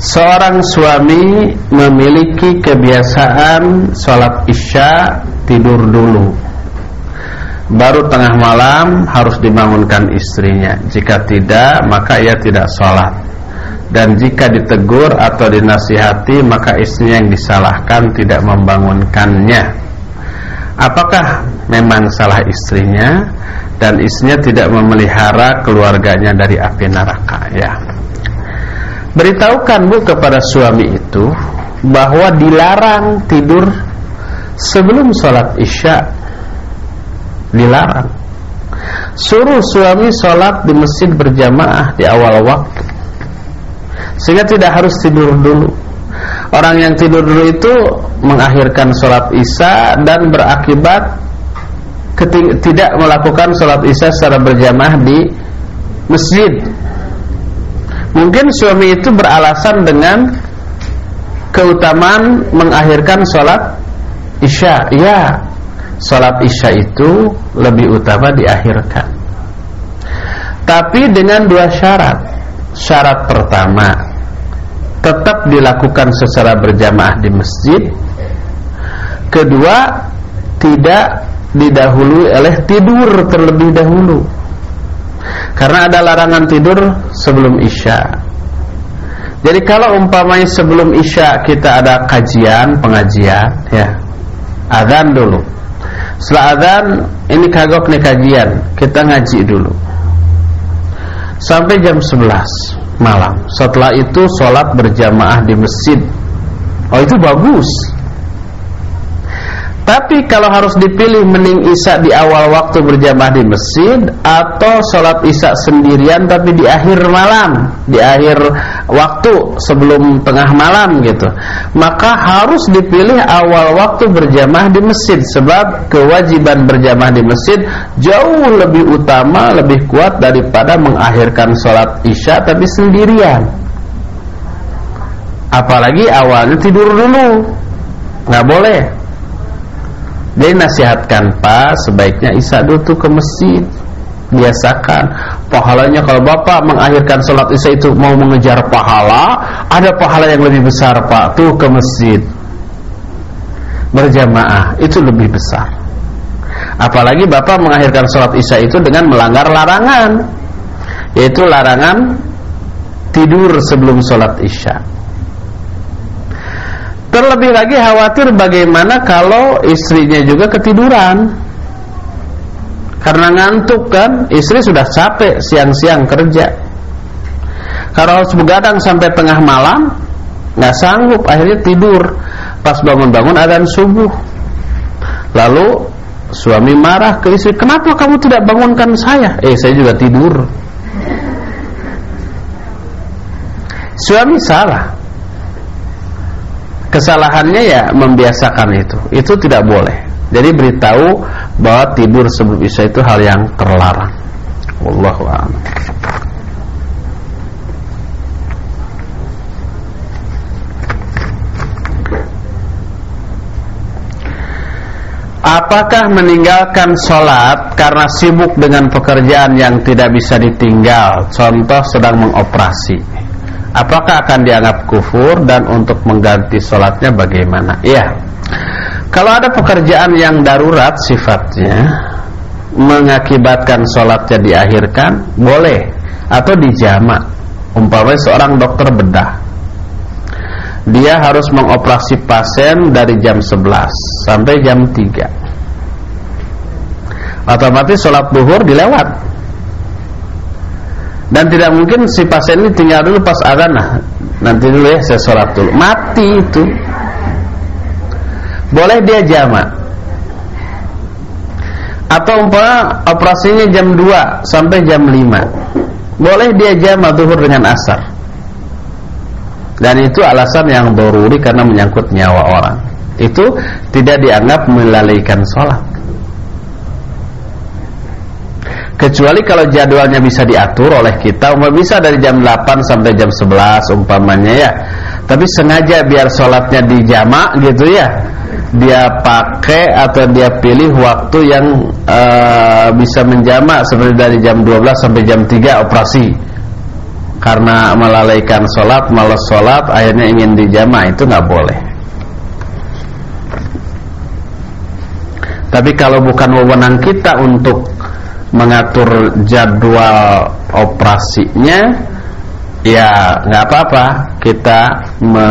Seorang suami memiliki kebiasaan sholat isya tidur dulu Baru tengah malam harus dibangunkan istrinya Jika tidak maka ia tidak sholat Dan jika ditegur atau dinasihati maka istrinya yang disalahkan tidak membangunkannya Apakah memang salah istrinya dan istrinya tidak memelihara keluarganya dari api neraka ya. Beritahukan Bu kepada suami itu bahwa dilarang tidur sebelum sholat isya dilarang. Suruh suami sholat di masjid berjamaah di awal waktu sehingga tidak harus tidur dulu Orang yang tidur dulu itu mengakhirkan sholat isya dan berakibat tidak melakukan sholat isya secara berjamaah di masjid. Mungkin suami itu beralasan dengan keutamaan mengakhirkan sholat isya. Ya, sholat isya itu lebih utama diakhirkan. Tapi dengan dua syarat. Syarat pertama tetap dilakukan secara berjamaah di masjid. Kedua, tidak didahului oleh tidur terlebih dahulu. Karena ada larangan tidur sebelum Isya. Jadi kalau umpamanya sebelum Isya kita ada kajian, pengajian, ya. Adzan dulu. Setelah adzan ini kagok nih kajian, kita ngaji dulu. Sampai jam 11 malam. Setelah itu sholat berjamaah di masjid. Oh itu bagus. Tapi kalau harus dipilih mending isya di awal waktu berjamaah di masjid atau sholat isya sendirian tapi di akhir malam, di akhir waktu sebelum tengah malam gitu. Maka harus dipilih awal waktu berjamaah di masjid sebab kewajiban berjamaah di masjid jauh lebih utama, lebih kuat daripada mengakhirkan sholat isya tapi sendirian. Apalagi awalnya tidur dulu, nggak boleh jadi nasihatkan Pak sebaiknya Isya dulu ke masjid. Biasakan. Pahalanya kalau Bapak mengakhirkan sholat Isya itu mau mengejar pahala ada pahala yang lebih besar Pak tuh ke masjid. Berjamaah itu lebih besar. Apalagi Bapak mengakhirkan sholat Isya itu dengan melanggar larangan yaitu larangan tidur sebelum sholat Isya Terlebih lagi khawatir bagaimana kalau istrinya juga ketiduran Karena ngantuk kan, istri sudah capek siang-siang kerja. Kalau harus begadang sampai tengah malam, nggak sanggup, akhirnya tidur. Pas bangun-bangun adzan subuh. Lalu suami marah ke istri, "Kenapa kamu tidak bangunkan saya?" "Eh, saya juga tidur." Suami salah. Kesalahannya ya membiasakan itu. Itu tidak boleh. Jadi beritahu bahwa tidur sebelum Isya itu hal yang terlarang. Wallahu a'lam. Apakah meninggalkan sholat karena sibuk dengan pekerjaan yang tidak bisa ditinggal Contoh sedang mengoperasi Apakah akan dianggap kufur dan untuk mengganti sholatnya bagaimana? Iya. Kalau ada pekerjaan yang darurat sifatnya Mengakibatkan sholatnya diakhirkan Boleh. Atau dijamak Umpamanya seorang dokter bedah. Dia harus mengoperasi pasien dari jam 11 sampai jam 3 otomatis sholat duhur dilewat dan tidak mungkin si pasien ini tinggal dulu pas azan nah nanti dulu ya saya sholat dulu. Mati itu. Boleh dia jamak. Atau umpama operasinya jam 2 sampai jam 5 boleh dia jamak duhur dengan asar. Dan itu alasan yang doruri karena menyangkut nyawa orang. Itu tidak dianggap melalaikan sholat kecuali kalau jadwalnya bisa diatur oleh kita umpamanya bisa dari jam 8 sampai jam 11 umpamanya ya. Tapi sengaja biar sholatnya dijamak gitu ya. Dia pakai atau dia pilih waktu yang uh, bisa menjamak seperti dari jam 12 sampai jam 3 operasi. Karena melalaikan sholat, malas sholat, akhirnya ingin dijama itu nggak boleh. Tapi kalau bukan wewenang kita untuk mengatur jadwal operasinya, ya nggak apa-apa kita me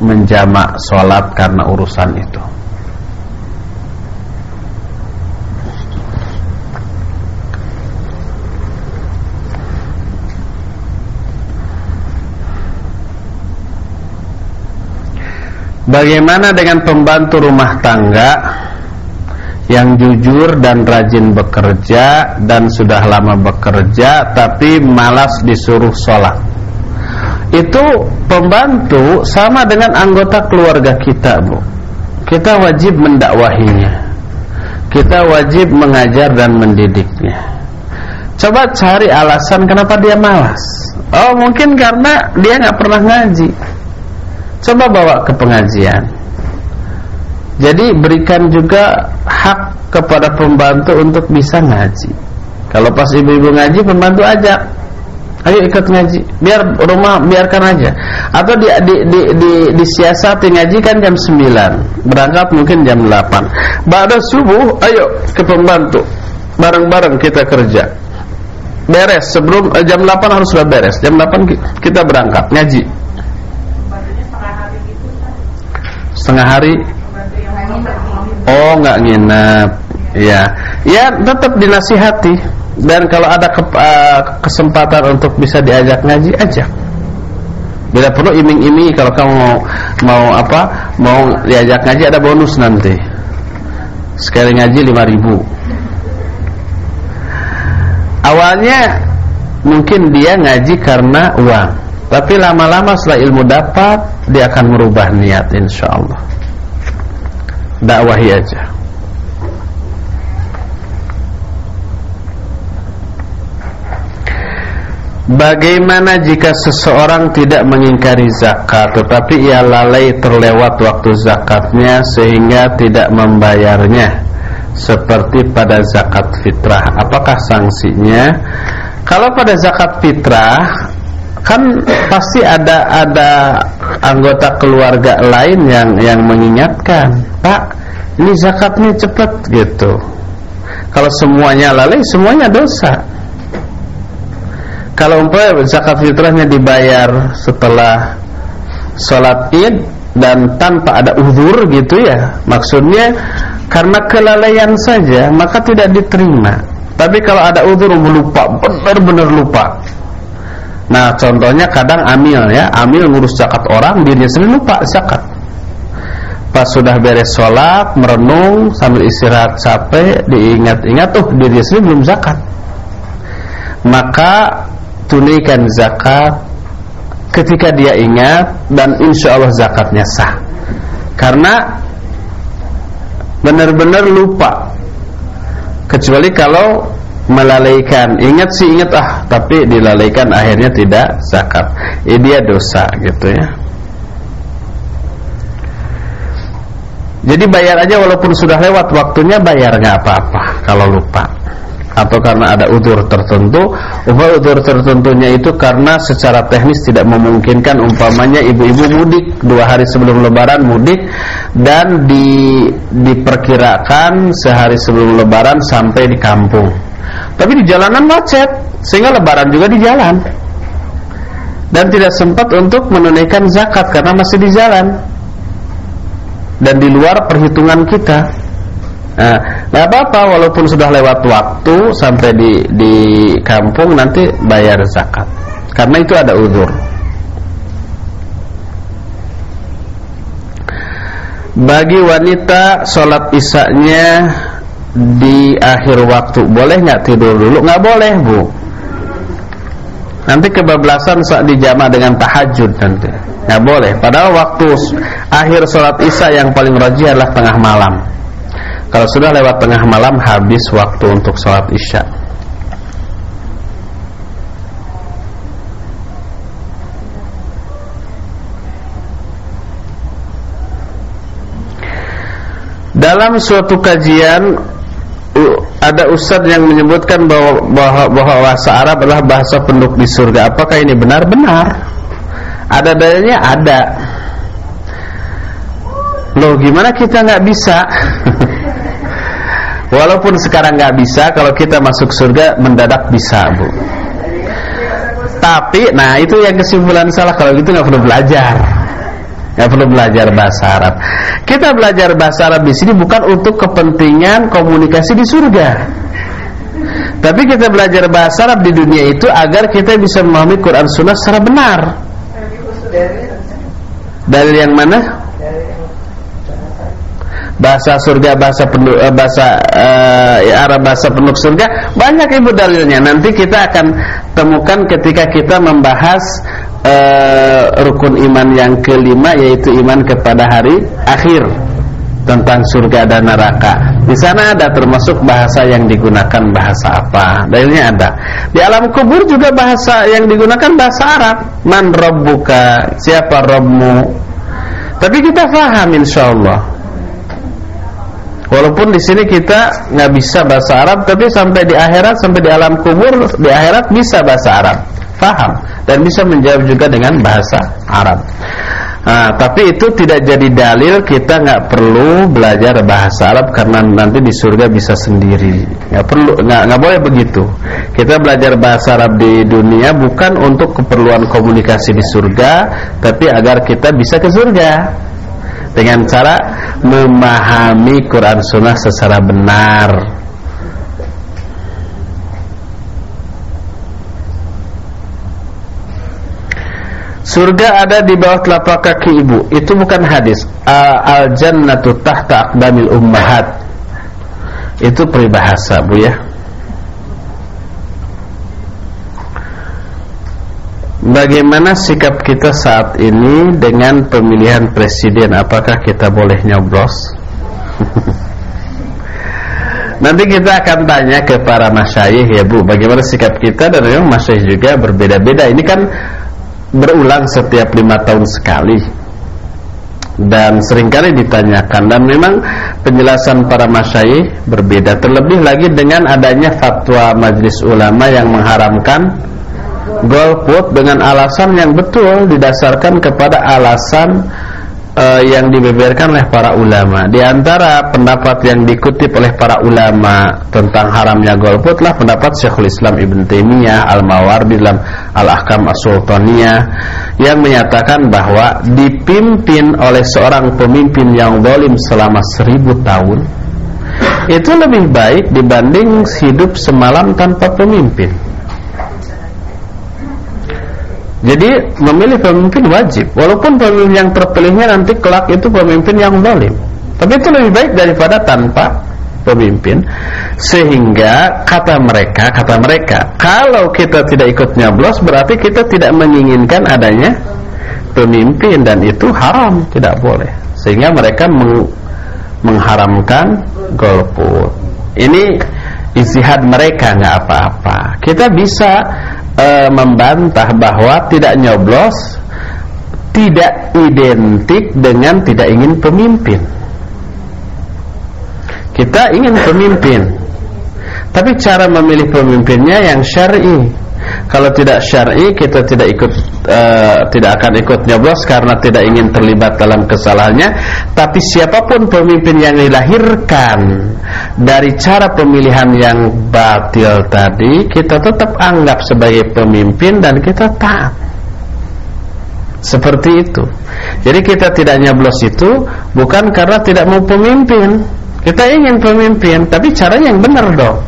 menjamak sholat karena urusan itu. Bagaimana dengan pembantu rumah tangga yang jujur dan rajin bekerja dan sudah lama bekerja tapi malas disuruh sholat? Itu pembantu sama dengan anggota keluarga kita, Bu. Kita wajib mendakwahinya. Kita wajib mengajar dan mendidiknya. Coba cari alasan kenapa dia malas. Oh, mungkin karena dia nggak pernah ngaji Coba bawa ke pengajian Jadi berikan juga hak kepada pembantu untuk bisa ngaji. Kalau pas ibu-ibu ngaji pembantu ajak. Ayo ikut ngaji. Biar rumah biarkan aja. Atau di, di, di, di, disiasati ngaji kan jam 9 Berangkat mungkin jam 8 Ba'da subuh ayo ke pembantu. Bareng-bareng kita kerja. Beres sebelum eh, jam 8 harus sudah beres. Jam 8 kita berangkat ngaji. Setengah hari oh nggak nginep. Ya ya tetap dinasihati. Dan kalau ada ke, uh, kesempatan untuk bisa diajak ngaji ajak. Bila perlu iming-iming. Kalau kamu mau mau apa mau diajak ngaji ada bonus nanti. Sekali ngaji 5000 awalnya mungkin dia ngaji karena uang. Tapi lama-lama setelah ilmu dapat Dia akan merubah niat insya Allah Dakwahi aja. Bagaimana jika seseorang tidak mengingkari zakat Tetapi ia lalai terlewat waktu zakatnya Sehingga tidak membayarnya? Seperti pada zakat fitrah. Apakah sanksinya? Kalau pada zakat fitrah kan pasti ada ada anggota keluarga lain yang yang mengingatkan Pak ini zakatnya cepat gitu. Kalau semuanya lalai semuanya dosa. Kalau umpamanya zakat fitrahnya dibayar setelah sholat id dan tanpa ada uzur gitu ya maksudnya karena kelalaian saja maka tidak diterima. Tapi kalau ada udur lupa benar-benar lupa nah contohnya kadang amil ya. Amil ngurus zakat orang dirinya sendiri lupa zakat. Pas sudah beres sholat merenung sambil istirahat capek diingat-ingat tuh dirinya sendiri belum zakat. Maka tunaikan zakat ketika dia ingat dan insya Allah zakatnya sah. Karena benar-benar lupa. Kecuali kalau melalaikan. Ingat sih ingat ah tapi dilalaikan akhirnya tidak zakat. Ini dia dosa gitu ya. Jadi bayar aja walaupun sudah lewat waktunya bayar nggak apa-apa kalau lupa atau karena ada udur tertentu. Umpama udur tertentunya itu karena secara teknis tidak memungkinkan umpamanya ibu-ibu mudik dua hari sebelum lebaran mudik dan di, diperkirakan sehari sebelum lebaran sampai di kampung. Tapi di jalanan macet sehingga lebaran juga di jalan. Dan tidak sempat untuk menunaikan zakat karena masih di jalan. Dan di luar perhitungan kita Nah, nggak apa-apa walaupun sudah lewat waktu sampai di di kampung nanti bayar zakat. Karena itu ada uzur. Bagi wanita sholat isaknya di akhir waktu boleh nggak tidur dulu? Nggak boleh bu. Nanti kebablasan saat dijama dengan tahajud nanti. Nggak boleh. Padahal waktu akhir sholat isya yang paling rajin adalah tengah malam. Kalau sudah lewat tengah malam habis waktu untuk sholat isya Dalam suatu kajian ada ustadz yang menyebutkan bahwa, bahwa, bahwa bahasa Arab adalah bahasa penduduk di surga. Apakah ini benar? Benar. Ada dalilnya? Ada. Loh, gimana kita nggak bisa? Walaupun sekarang nggak bisa, kalau kita masuk surga mendadak bisa, bu. Tapi, nah itu yang kesimpulan salah. Kalau gitu nggak perlu belajar, nggak perlu belajar bahasa Arab. Kita belajar bahasa Arab di sini bukan untuk kepentingan komunikasi di surga. Tapi kita belajar bahasa Arab di dunia itu agar kita bisa memahami Quran Sunnah secara benar. Dari yang mana? Bahasa surga bahasa penduk, uh, bahasa uh, Arab bahasa penduduk surga banyak ibu dalilnya nanti kita akan temukan ketika kita membahas uh, rukun iman yang kelima yaitu iman kepada hari akhir tentang surga dan neraka. Di sana ada termasuk bahasa yang digunakan bahasa apa? Dalilnya ada. Di alam kubur juga bahasa yang digunakan bahasa Arab. Man rabbuka? Siapa Rabbmu? Tapi kita faham insyaallah. Walaupun di sini kita nggak bisa bahasa Arab, tapi sampai di akhirat, sampai di alam kubur, di akhirat bisa bahasa Arab, paham dan bisa menjawab juga dengan bahasa Arab. Nah, tapi itu tidak jadi dalil kita nggak perlu belajar bahasa Arab karena nanti di surga bisa sendiri. Nggak perlu, nggak nggak boleh begitu. Kita belajar bahasa Arab di dunia bukan untuk keperluan komunikasi di surga, tapi agar kita bisa ke surga dengan cara memahami Quran Sunnah secara benar. Surga ada di bawah telapak kaki ibu. Itu bukan hadis. Al jannatu tahta aqdamil ummahat. Itu peribahasa, Bu ya. Bagaimana sikap kita saat ini dengan pemilihan presiden? Apakah kita boleh nyoblos? Nanti kita akan tanya ke para masyayikh ya Bu, bagaimana sikap kita dan memang masyayikh juga berbeda-beda. Ini kan berulang setiap lima tahun sekali dan sering kali ditanyakan dan memang penjelasan para masyayikh berbeda terlebih lagi dengan adanya fatwa majelis ulama yang mengharamkan golput dengan alasan yang betul didasarkan kepada alasan uh, yang dibeberkan oleh para ulama. Di antara pendapat yang dikutip oleh para ulama tentang haramnya golput lah pendapat Syekhul Islam Ibn Taimiyah Al-Mawardi dalam Al-Ahkam As-Sultaniyah yang menyatakan bahwa dipimpin oleh seorang pemimpin yang zalim selama seribu tahun itu lebih baik dibanding hidup semalam tanpa pemimpin. Jadi memilih pemimpin wajib. Walaupun pemimpin yang terpilihnya nanti kelak itu pemimpin yang zalim. Tapi itu lebih baik daripada tanpa pemimpin. Sehingga kata mereka Kata mereka Kalau kita tidak ikut nyoblos Berarti kita tidak menginginkan adanya Pemimpin Dan itu haram Tidak boleh. Sehingga mereka meng mengharamkan golput. Ini istihad mereka nggak apa-apa. Kita bisa e, membantah bahwa tidak nyoblos tidak identik dengan tidak ingin pemimpin. Kita ingin pemimpin, tapi cara memilih pemimpinnya yang syar'i. Kalau tidak syar'i kita tidak ikut uh, tidak akan ikut nyoblos karena tidak ingin terlibat dalam kesalahannya. Tapi siapa pun pemimpin yang dilahirkan dari cara pemilihan yang batil tadi, kita tetap anggap sebagai pemimpin dan kita taat. Seperti itu. Jadi kita tidak nyoblos itu bukan karena tidak mau pemimpin. Kita ingin pemimpin, tapi caranya yang benar dong.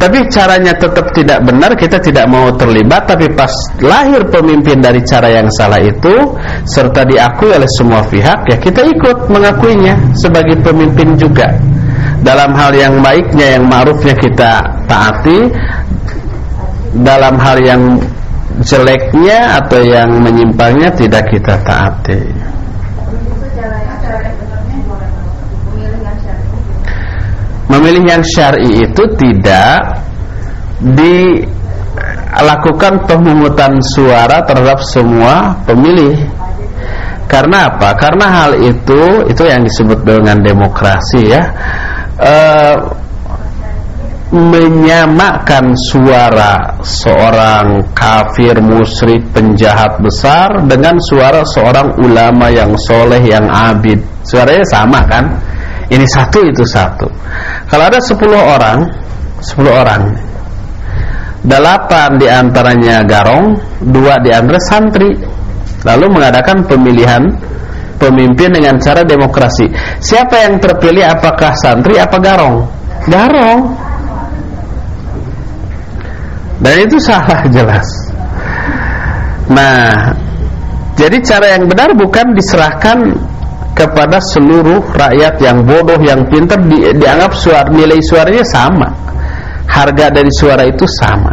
Tapi caranya tetap tidak benar Kita tidak mau terlibat Tapi pas lahir pemimpin dari cara yang salah itu Serta diakui oleh semua pihak Ya kita ikut mengakuinya Sebagai pemimpin juga. Dalam hal yang baiknya Yang ma'rufnya kita taati Dalam hal yang jeleknya Atau yang menyimpangnya Tidak kita taati Memilih yang syar'i itu tidak dilakukan pemungutan suara terhadap semua pemilih. Karena apa? Karena hal itu itu yang disebut dengan demokrasi ya. E, menyamakan suara seorang kafir musyrik penjahat besar dengan suara seorang ulama yang soleh yang abid. Suaranya sama kan? Ini satu itu satu. Kalau ada sepuluh orang, sepuluh orang, delapan di antaranya garong, dua di antara santri, lalu mengadakan pemilihan pemimpin dengan cara demokrasi. Siapa yang terpilih? Apakah santri? Apa garong? Garong. Dan itu salah jelas. Nah, jadi cara yang benar bukan diserahkan kepada seluruh rakyat yang bodoh yang pintar di, dianggap suara nilai suaranya sama. Harga dari suara itu sama.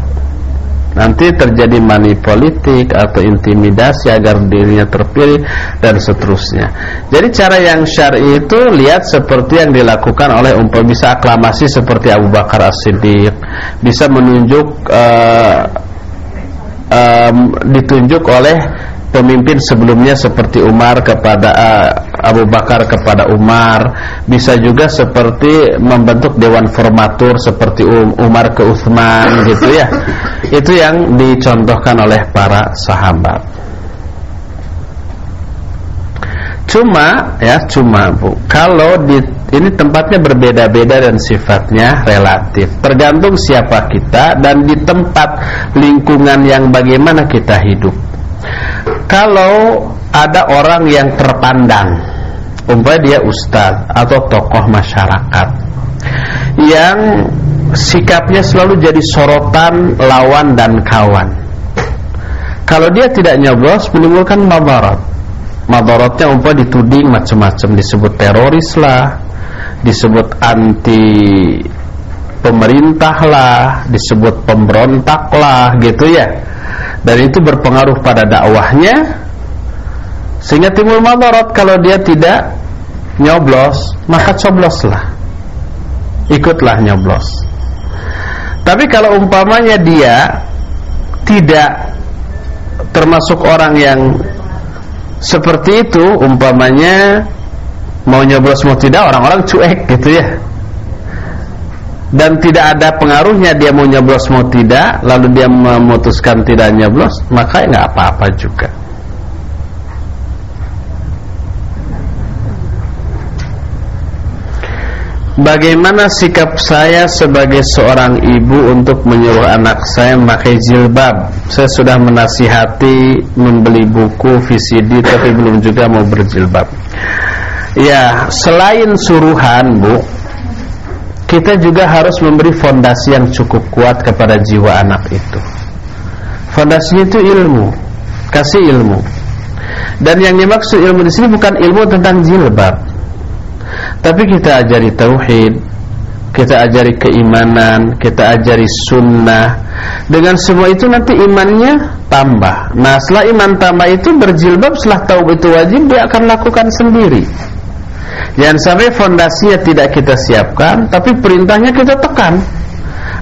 Nanti terjadi money politik atau intimidasi agar dirinya terpilih dan seterusnya. Jadi cara yang syar'i itu lihat seperti yang dilakukan oleh umpam bisa aklamasi seperti Abu Bakar As-Siddiq. Bisa menunjuk uh, um, ditunjuk oleh pemimpin sebelumnya seperti Umar kepada uh, Abu Bakar kepada Umar. Bisa juga seperti membentuk dewan formatur seperti um, Umar ke Uthman gitu ya. Itu yang dicontohkan oleh para sahabat. Cuma ya cuma Bu kalau di ini tempatnya berbeda-beda dan sifatnya relatif. Tergantung siapa kita dan di tempat lingkungan yang bagaimana kita hidup. Kalau ada orang yang terpandang umpamanya dia ustaz atau tokoh masyarakat yang sikapnya selalu jadi sorotan lawan dan kawan. Kalau dia tidak nyoblos menimbulkan madarat. Madaratnya umpamanya dituding macam-macam disebut teroris lah disebut anti pemerintah lah disebut pemberontak lah gitu ya. Dan itu berpengaruh pada dakwahnya sehingga timbul madarat kalau dia tidak nyoblos maka cobloslah. Ikutlah nyoblos. Tapi kalau umpamanya dia tidak termasuk orang yang seperti itu umpamanya mau nyoblos mau tidak orang-orang cuek gitu ya. Dan tidak ada pengaruhnya dia mau nyoblos mau tidak lalu dia memutuskan tidak nyoblos maka nggak apa-apa juga Bagaimana sikap saya sebagai seorang ibu untuk menyuruh anak saya memakai jilbab? Saya sudah menasihati membeli buku VCD tapi belum juga mau berjilbab. Ya, selain suruhan, Bu, kita juga harus memberi fondasi yang cukup kuat kepada jiwa anak itu. Fondasinya itu ilmu, kasih ilmu. Dan yang dimaksud ilmu di sini bukan ilmu tentang jilbab, tapi kita ajari tauhid, kita ajari keimanan, kita ajari sunnah. Dengan semua itu nanti imannya tambah. Nah, setelah iman tambah itu berjilbab setelah tahu itu wajib dia akan lakukan sendiri. Jangan sampai fondasinya tidak kita siapkan, tapi perintahnya kita tekan.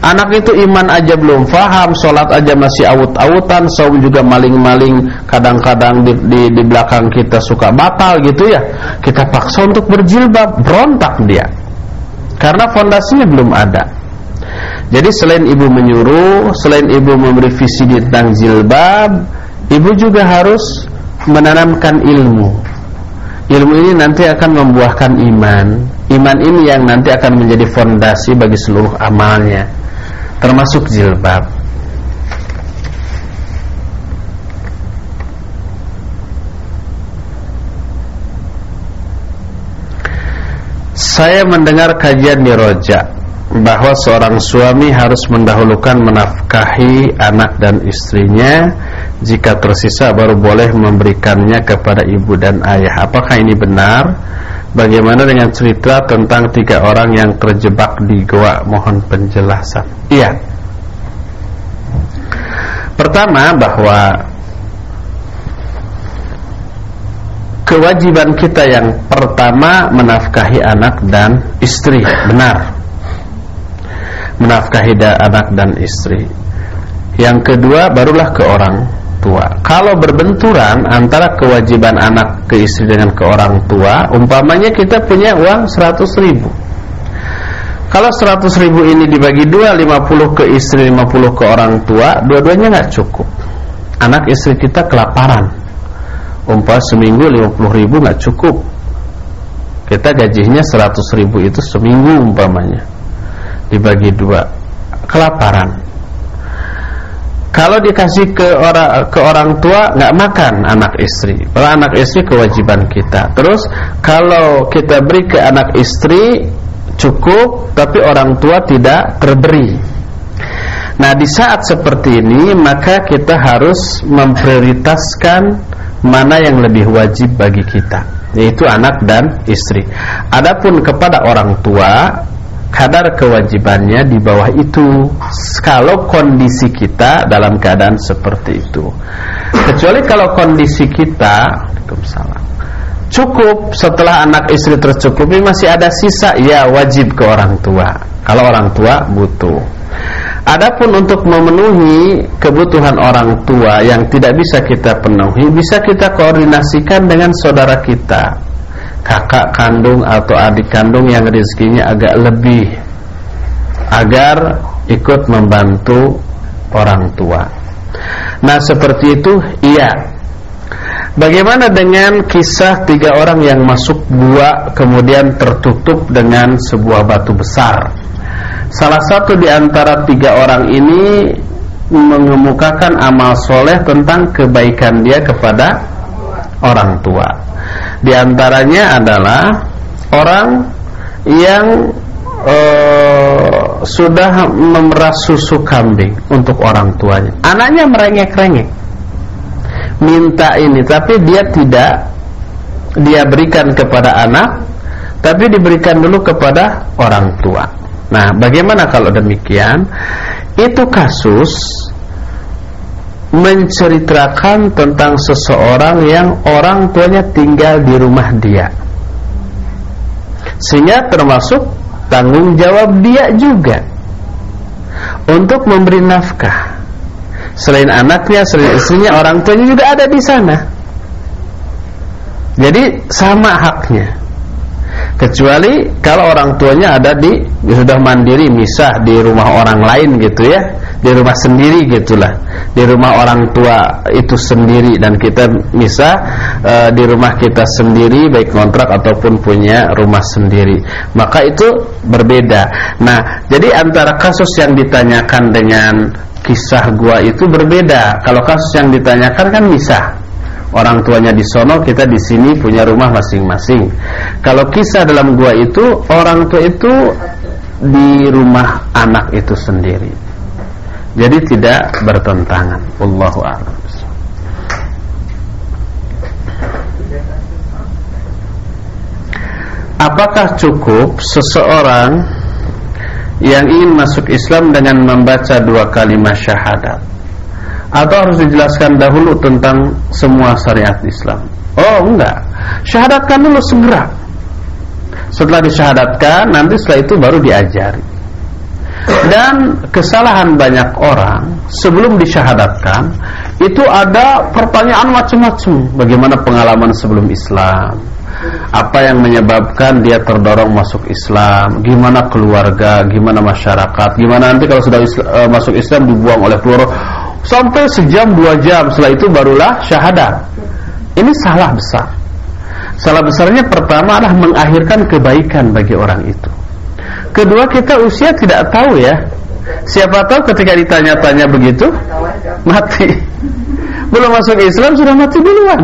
Anak itu iman aja belum faham, sholat aja masih awut-awutan, saum juga maling-maling, kadang-kadang di, di, di belakang kita suka batal gitu ya. Kita paksa untuk berjilbab, berontak dia. Karena fondasinya belum ada. Jadi selain ibu menyuruh, selain ibu memberi visi tentang jilbab, ibu juga harus menanamkan ilmu. Ilmu ini nanti akan membuahkan iman. Iman ini yang nanti akan menjadi fondasi bagi seluruh amalnya termasuk jilbab Saya mendengar kajian di Roja bahwa seorang suami harus mendahulukan menafkahi anak dan istrinya jika tersisa baru boleh memberikannya kepada ibu dan ayah. Apakah ini benar? Bagaimana dengan cerita tentang tiga orang yang terjebak di goa? Mohon penjelasan. Iya. Pertama bahwa kewajiban kita yang pertama menafkahi anak dan istri, benar. Menafkahi anak dan istri. Yang kedua barulah ke orang tua. Kalau berbenturan antara kewajiban anak ke istri dengan ke orang tua, umpamanya kita punya uang 100 ribu. Kalau 100 ribu ini dibagi dua, 50 ke istri, 50 ke orang tua, dua-duanya nggak cukup. Anak istri kita kelaparan. Umpah seminggu 50 ribu nggak cukup. Kita gajinya 100 ribu itu seminggu umpamanya. Dibagi dua, kelaparan kalau dikasih ke orang ke orang tua nggak makan anak istri. Kalau anak istri kewajiban kita. Terus kalau kita beri ke anak istri cukup tapi orang tua tidak terberi. Nah, di saat seperti ini maka kita harus memprioritaskan mana yang lebih wajib bagi kita, yaitu anak dan istri. Adapun kepada orang tua kadar kewajibannya di bawah itu. Kalau kondisi kita dalam keadaan seperti itu. Kecuali kalau kondisi kita cukup setelah anak istri tercukupi masih ada sisa ya wajib ke orang tua. Kalau orang tua butuh. Adapun untuk memenuhi kebutuhan orang tua yang tidak bisa kita penuhi bisa kita koordinasikan dengan saudara kita kakak kandung atau adik kandung yang rezekinya agak lebih agar ikut membantu orang tua. Nah seperti itu iya. Bagaimana dengan kisah tiga orang yang masuk gua kemudian tertutup dengan sebuah batu besar? Salah satu di antara tiga orang ini mengemukakan amal soleh tentang kebaikan dia kepada orang tua. Di antaranya adalah orang yang uh, sudah memeras susu kambing untuk orang tuanya. Anaknya merengek-rengek. Minta ini tapi dia tidak dia berikan kepada anak tapi diberikan dulu kepada orang tua. Nah, bagaimana kalau demikian? Itu kasus menceritakan tentang seseorang yang orang tuanya tinggal di rumah dia. Sehingga termasuk tanggung jawab dia juga untuk memberi nafkah. Selain anaknya, selain istrinya, orang tuanya juga ada di sana. Jadi sama haknya kecuali kalau orang tuanya ada di sudah mandiri misah di rumah orang lain gitu ya. Di rumah sendiri gitulah. Di rumah orang tua itu sendiri dan kita bisa e, di rumah kita sendiri baik kontrak ataupun punya rumah sendiri. Maka itu berbeda. Nah jadi antara kasus yang ditanyakan dengan kisah gua itu berbeda. Kalau kasus yang ditanyakan kan bisa orang tuanya di sono kita di sini punya rumah masing-masing kalau kisah dalam gua itu orang tua itu di rumah anak itu sendiri. Jadi tidak bertentangan. Wallahu a'lam. Apakah cukup seseorang yang ingin masuk Islam dengan membaca dua kalimat syahadat? Atau harus dijelaskan dahulu tentang semua syariat Islam? Oh enggak, syahadatkan dulu segera. Setelah disyahadatkan, nanti setelah itu baru diajari. Dan kesalahan banyak orang sebelum disyahadatkan itu ada pertanyaan macam-macam. Bagaimana pengalaman sebelum Islam? Apa yang menyebabkan dia terdorong masuk Islam? Gimana keluarga? Gimana masyarakat? Gimana nanti kalau sudah uh, masuk Islam dibuang oleh keluarga? Sampai sejam dua jam setelah itu barulah syahadat. Ini salah besar. Salah besarnya pertama adalah mengakhirkan kebaikan bagi orang itu. Kedua kita usia tidak tahu ya. Siapa tahu ketika ditanya-tanya begitu mati. Belum masuk Islam sudah mati duluan.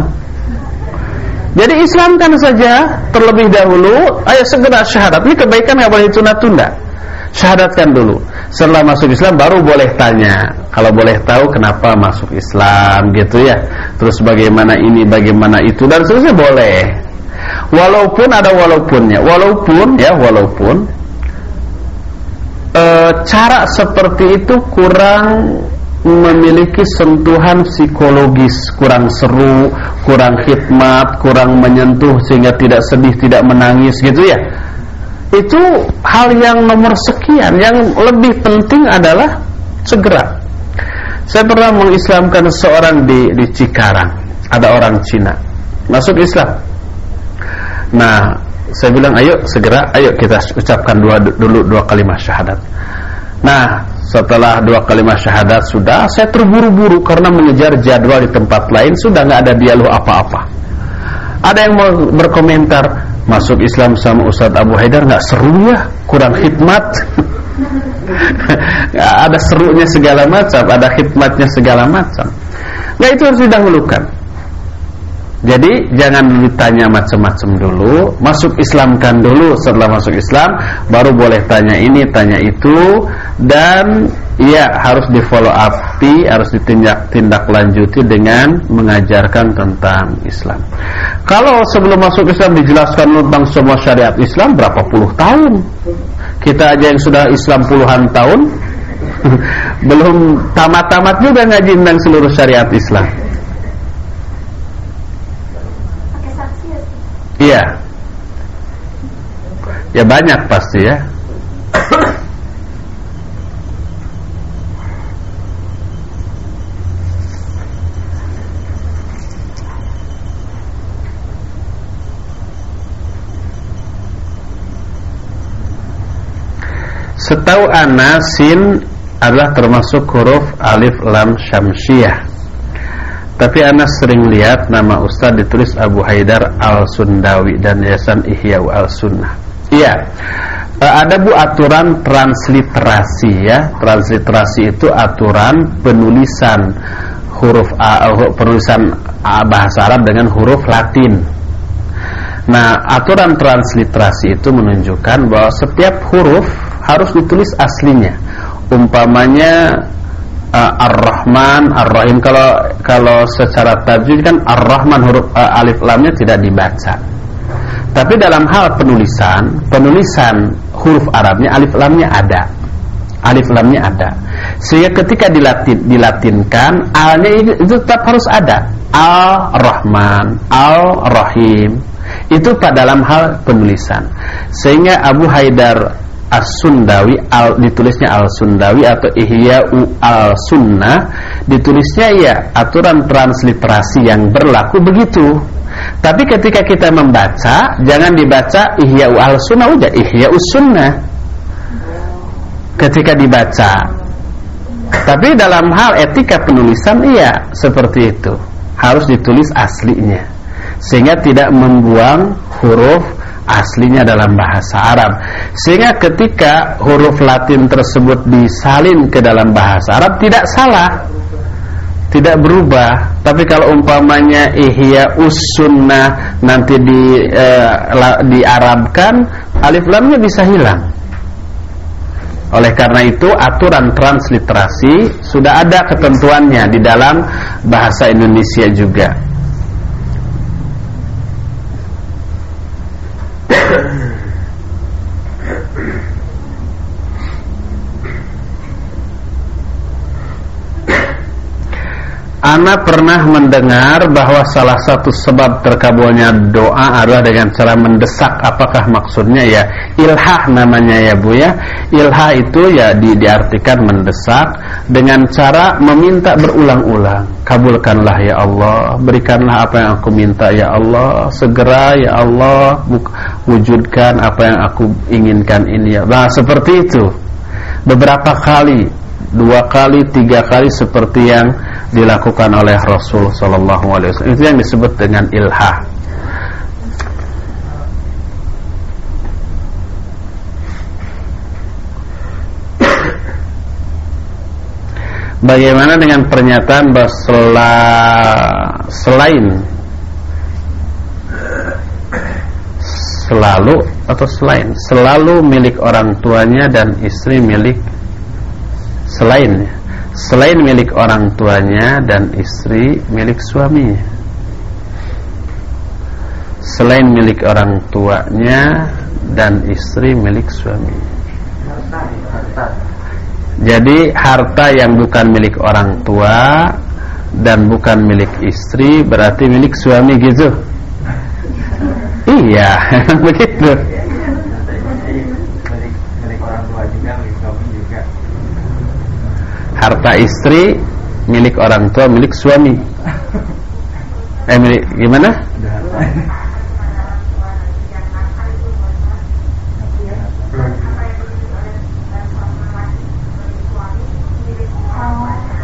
Jadi Islamkan saja terlebih dahulu, ayo segera syahadat. Ini kebaikan nggak boleh tunda-tunda. Syahadatkan dulu. Setelah masuk Islam baru boleh tanya. Kalau boleh tahu kenapa masuk Islam gitu ya. Terus bagaimana ini, bagaimana itu dan seterusnya boleh. Walaupun ada walaupunnya. Walaupun ya, walaupun e, cara seperti itu kurang memiliki sentuhan psikologis kurang seru, kurang khidmat, kurang menyentuh sehingga tidak sedih, tidak menangis gitu ya. Itu hal yang nomor sekian, yang lebih penting adalah segera. Saya pernah mengislamkan seorang di di Cikarang, ada orang Cina masuk Islam. Nah, saya bilang ayo segera, ayo kita ucapkan dua dulu dua kalimat syahadat. Nah, setelah dua kalimat syahadat sudah, saya terburu-buru karena mengejar jadwal di tempat lain sudah nggak ada dialog apa-apa. Ada yang mau berkomentar masuk Islam sama Ustadz Abu Haidar nggak seru ya, kurang hikmat. ada serunya segala macam, ada hikmatnya segala macam. Nah itu harus didahulukan. Jadi jangan ditanya macam-macam dulu, masuk Islamkan dulu. Setelah masuk Islam, baru boleh tanya ini, tanya itu, dan ya harus di follow up, harus ditindak tindak lanjuti dengan mengajarkan tentang Islam. Kalau sebelum masuk Islam dijelaskan tentang semua syariat Islam berapa puluh tahun? Kita aja yang sudah Islam puluhan tahun, belum tamat-tamat juga ngaji tentang seluruh syariat Islam. Iya. Ya banyak pasti ya. Setahu ana sin adalah termasuk huruf alif lam syamsiah. Tapi Anas sering lihat nama Ustaz ditulis Abu Haidar Al-Sundawi dan Yayasan Ihya Al-Sunnah. Iya. E, ada bu aturan transliterasi ya. Transliterasi itu aturan penulisan huruf A, uh, penulisan A bahasa Arab dengan huruf Latin. Nah, aturan transliterasi itu menunjukkan bahwa setiap huruf harus ditulis aslinya. Umpamanya uh, Ar-Rahman, Ar-Rahim kalau kalau secara tajwid kan Ar-Rahman huruf uh, alif lamnya tidak dibaca. Tapi dalam hal penulisan, penulisan huruf Arabnya alif lamnya ada. Alif lamnya ada. Sehingga ketika dilatin, dilatinkan alnya itu, tetap harus ada. Al-Rahman, Al-Rahim. Itu pada dalam hal penulisan. Sehingga Abu Haidar As-Sundawi al, ditulisnya Al-Sundawi atau Ihya Al-Sunnah ditulisnya ya aturan transliterasi yang berlaku begitu. Tapi ketika kita membaca jangan dibaca Ihya Al-Sunnah udah Ihya Sunnah. Ketika dibaca. Tapi dalam hal etika penulisan iya seperti itu. Harus ditulis aslinya. Sehingga tidak membuang huruf aslinya dalam bahasa Arab. Sehingga ketika huruf Latin tersebut disalin ke dalam bahasa Arab tidak salah. Tidak berubah. Tapi kalau umpamanya ihya usunnah nanti di eh, la, diarabkan alif lamnya bisa hilang. Oleh karena itu aturan transliterasi sudah ada ketentuannya di dalam bahasa Indonesia juga. Yeah. Ana pernah mendengar bahwa salah satu sebab terkabulnya doa adalah dengan cara mendesak. Apakah maksudnya ya ilhah namanya ya Bu ya? Ilhah itu ya di, diartikan mendesak dengan cara meminta berulang-ulang. Kabulkanlah ya Allah, berikanlah apa yang aku minta ya Allah, segera ya Allah wujudkan apa yang aku inginkan ini ya. Nah, seperti itu. Beberapa kali dua kali, tiga kali seperti yang dilakukan oleh Rasul Sallallahu Alaihi Wasallam. Itu yang disebut dengan ilhah. Bagaimana dengan pernyataan bahwa selain selalu atau selain selalu milik orang tuanya dan istri milik selain selain milik orang tuanya dan istri milik suaminya selain milik orang tuanya dan istri milik suami. Jadi harta yang bukan milik orang tua dan bukan milik istri berarti milik suami gitu. Iya begitu harta istri milik orang tua milik suami. Eh milik gimana?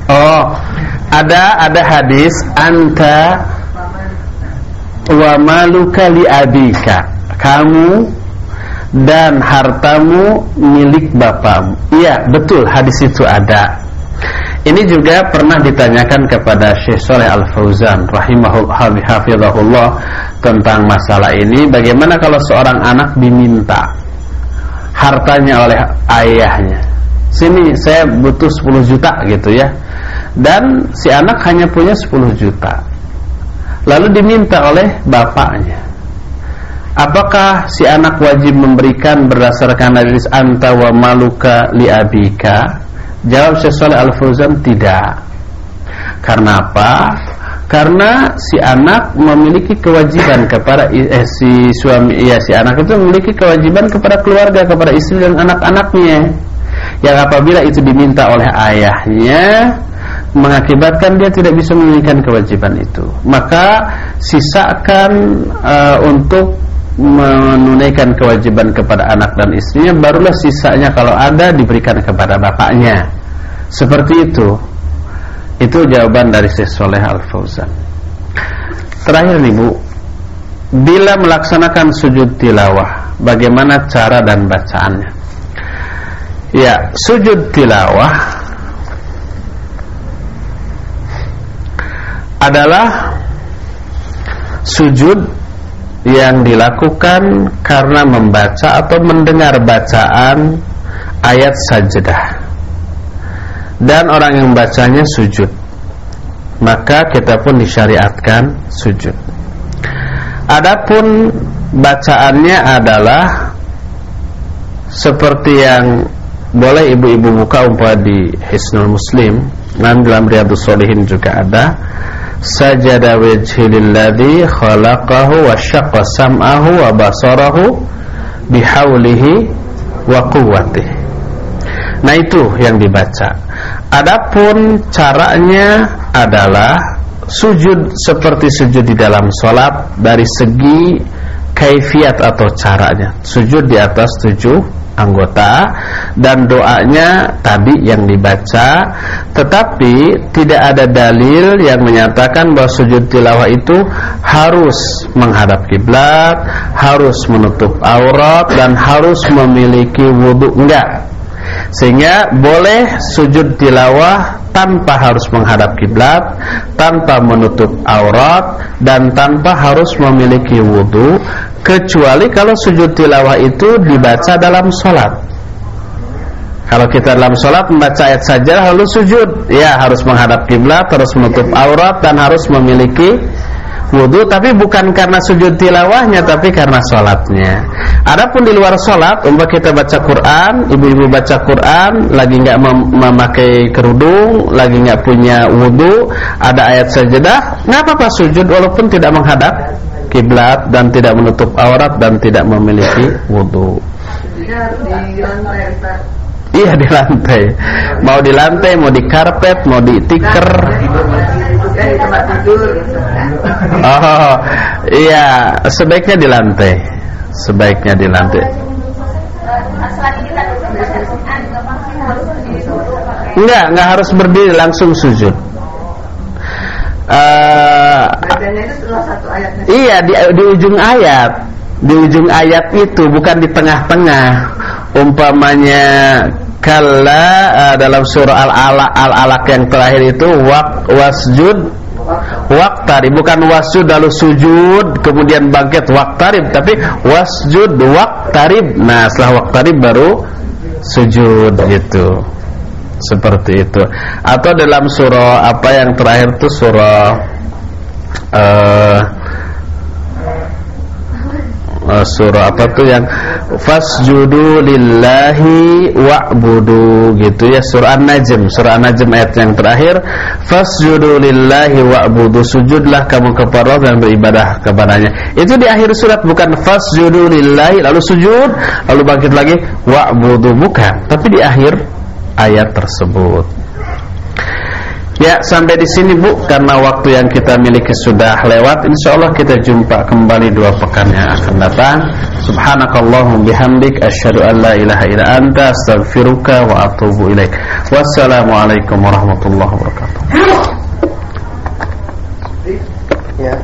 Oh ada ada hadis anta wa maluka li abika. Kamu dan hartamu milik bapakmu iya betul hadis itu ada ini juga pernah ditanyakan kepada Syekh Saleh Al-Fauzan rahimahullah tentang masalah ini bagaimana kalau seorang anak diminta hartanya oleh ayahnya. Sini saya butuh 10 juta gitu ya. Dan si anak hanya punya 10 juta. Lalu diminta oleh bapaknya. Apakah si anak wajib memberikan berdasarkan hadis anta wa maluka li abika Jawab Syekh Saleh Al-Fauzan tidak. Karena apa? Karena si anak memiliki kewajiban kepada eh, si suami ya si anak itu memiliki kewajiban kepada keluarga, kepada istri dan anak-anaknya. Yang apabila itu diminta oleh ayahnya mengakibatkan dia tidak bisa menunaikan kewajiban itu. Maka sisakan uh, untuk menunaikan kewajiban kepada anak dan istrinya barulah sisanya kalau ada diberikan kepada bapaknya. Seperti itu. Itu jawaban dari Syekh Soleh Al-Fauzan. Terakhir nih Bu bila melaksanakan sujud tilawah bagaimana cara dan bacaannya? Ya sujud tilawah adalah sujud yang dilakukan karena membaca atau mendengar bacaan ayat sajdah dan orang yang membacanya sujud maka kita pun disyariatkan sujud. Adapun bacaannya adalah seperti yang boleh ibu-ibu buka umpah di Hisnul Muslim dan dalam Riyadus Solihin juga ada sajada wajhi lilladhi khalaqahu wa syaqqa sam'ahu wa basarahu bihaulihi wa quwwatihi. Nah itu yang dibaca. Adapun caranya adalah Sujud seperti sujud di dalam sholat Dari segi kaifiat atau caranya. Sujud di atas tujuh anggota dan doanya tadi yang dibaca tetapi tidak ada dalil yang menyatakan bahwa sujud tilawah itu harus menghadap kiblat, harus menutup aurat dan harus memiliki wudhu enggak. Sehingga boleh sujud tilawah tanpa harus menghadap kiblat, tanpa menutup aurat dan tanpa harus memiliki wudhu kecuali kalau sujud tilawah itu dibaca dalam sholat. Kalau kita dalam sholat membaca ayat saja lalu sujud, ya harus menghadap kiblat, harus menutup aurat dan harus memiliki wudhu tapi bukan karena sujud tilawahnya tapi karena sholatnya. Adapun di luar sholat umpah kita baca Quran ibu-ibu baca Quran lagi nggak mem memakai kerudung lagi nggak punya wudhu ada ayat sajadah nggak apa-apa sujud walaupun tidak menghadap kiblat dan tidak menutup aurat dan tidak memiliki wudhu Iya di lantai. Mau di lantai, mau di karpet, mau di tikar. Oh, iya, sebaiknya di lantai. Sebaiknya di lantai. Enggak, enggak harus berdiri langsung sujud. Uh, iya di, di ujung ayat. Di ujung ayat itu bukan di tengah-tengah. Umpamanya kalla uh, dalam surah al-alaq al-alaq yang terakhir itu waq wasjud waqtarib. Bukan wasjud lalu sujud kemudian bangkit waqtarib. Tapi wasjud waqtarib. Nah setelah waqtarib baru sujud gitu seperti itu. Atau dalam surah apa yang terakhir itu surah uh, surah apa tuh yang fasjudu lillahi wa'budu gitu ya surah An-Najm. Surah An-Najm ayat yang terakhir fasjudu lillahi wa'budu sujudlah kamu kepada Allah dan beribadah kepadanya. Itu di akhir surat bukan fasjudu lillahi lalu sujud lalu bangkit lagi wa'budu bukan. Tapi di akhir ayat tersebut. Ya, sampai di sini Bu karena waktu yang kita miliki sudah lewat. Insyaallah kita jumpa kembali dua pekan yang akan datang. Subhanakallahumma bihamdik asyhadu an la ilaha illa anta astaghfiruka wa atubu ilaik. Wassalamualaikum warahmatullahi wabarakatuh. Ya.